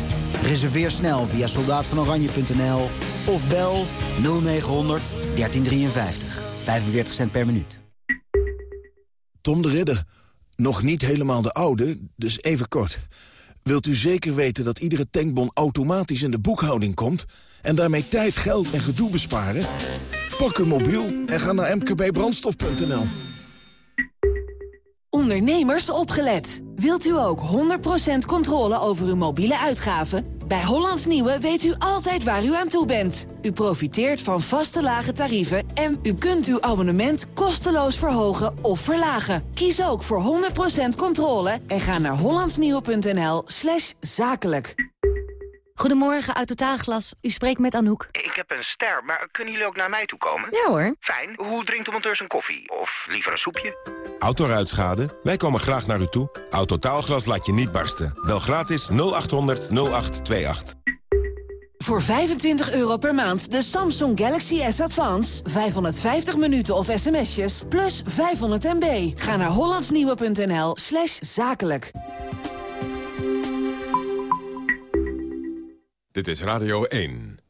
Reserveer snel via soldaatvanoranje.nl of bel 0900 1353. 45 cent per minuut. Tom de Ridder. Nog niet helemaal de oude, dus even kort. Wilt u zeker weten dat iedere tankbon automatisch in de boekhouding komt... en daarmee tijd, geld en gedoe besparen? Pak uw mobiel en ga naar mkbbrandstof.nl. Ondernemers opgelet. Wilt u ook 100% controle over uw mobiele uitgaven? Bij Hollands Nieuwe weet u altijd waar u aan toe bent. U profiteert van vaste lage tarieven en u kunt uw abonnement kosteloos verhogen of verlagen. Kies ook voor 100% controle en ga naar hollandsnieuwe.nl slash zakelijk. Goedemorgen, Autotaalglas. U spreekt met Anouk. Ik heb een ster, maar kunnen jullie ook naar mij toe komen? Ja hoor. Fijn. Hoe drinkt de monteur zijn koffie? Of liever een soepje? Autoruitschade? Wij komen graag naar u toe. Autotaalglas laat je niet barsten. Bel gratis 0800 0828. Voor 25 euro per maand de Samsung Galaxy S Advance. 550 minuten of sms'jes, plus 500 MB. Ga naar hollandsnieuwe.nl slash zakelijk. Dit is Radio 1.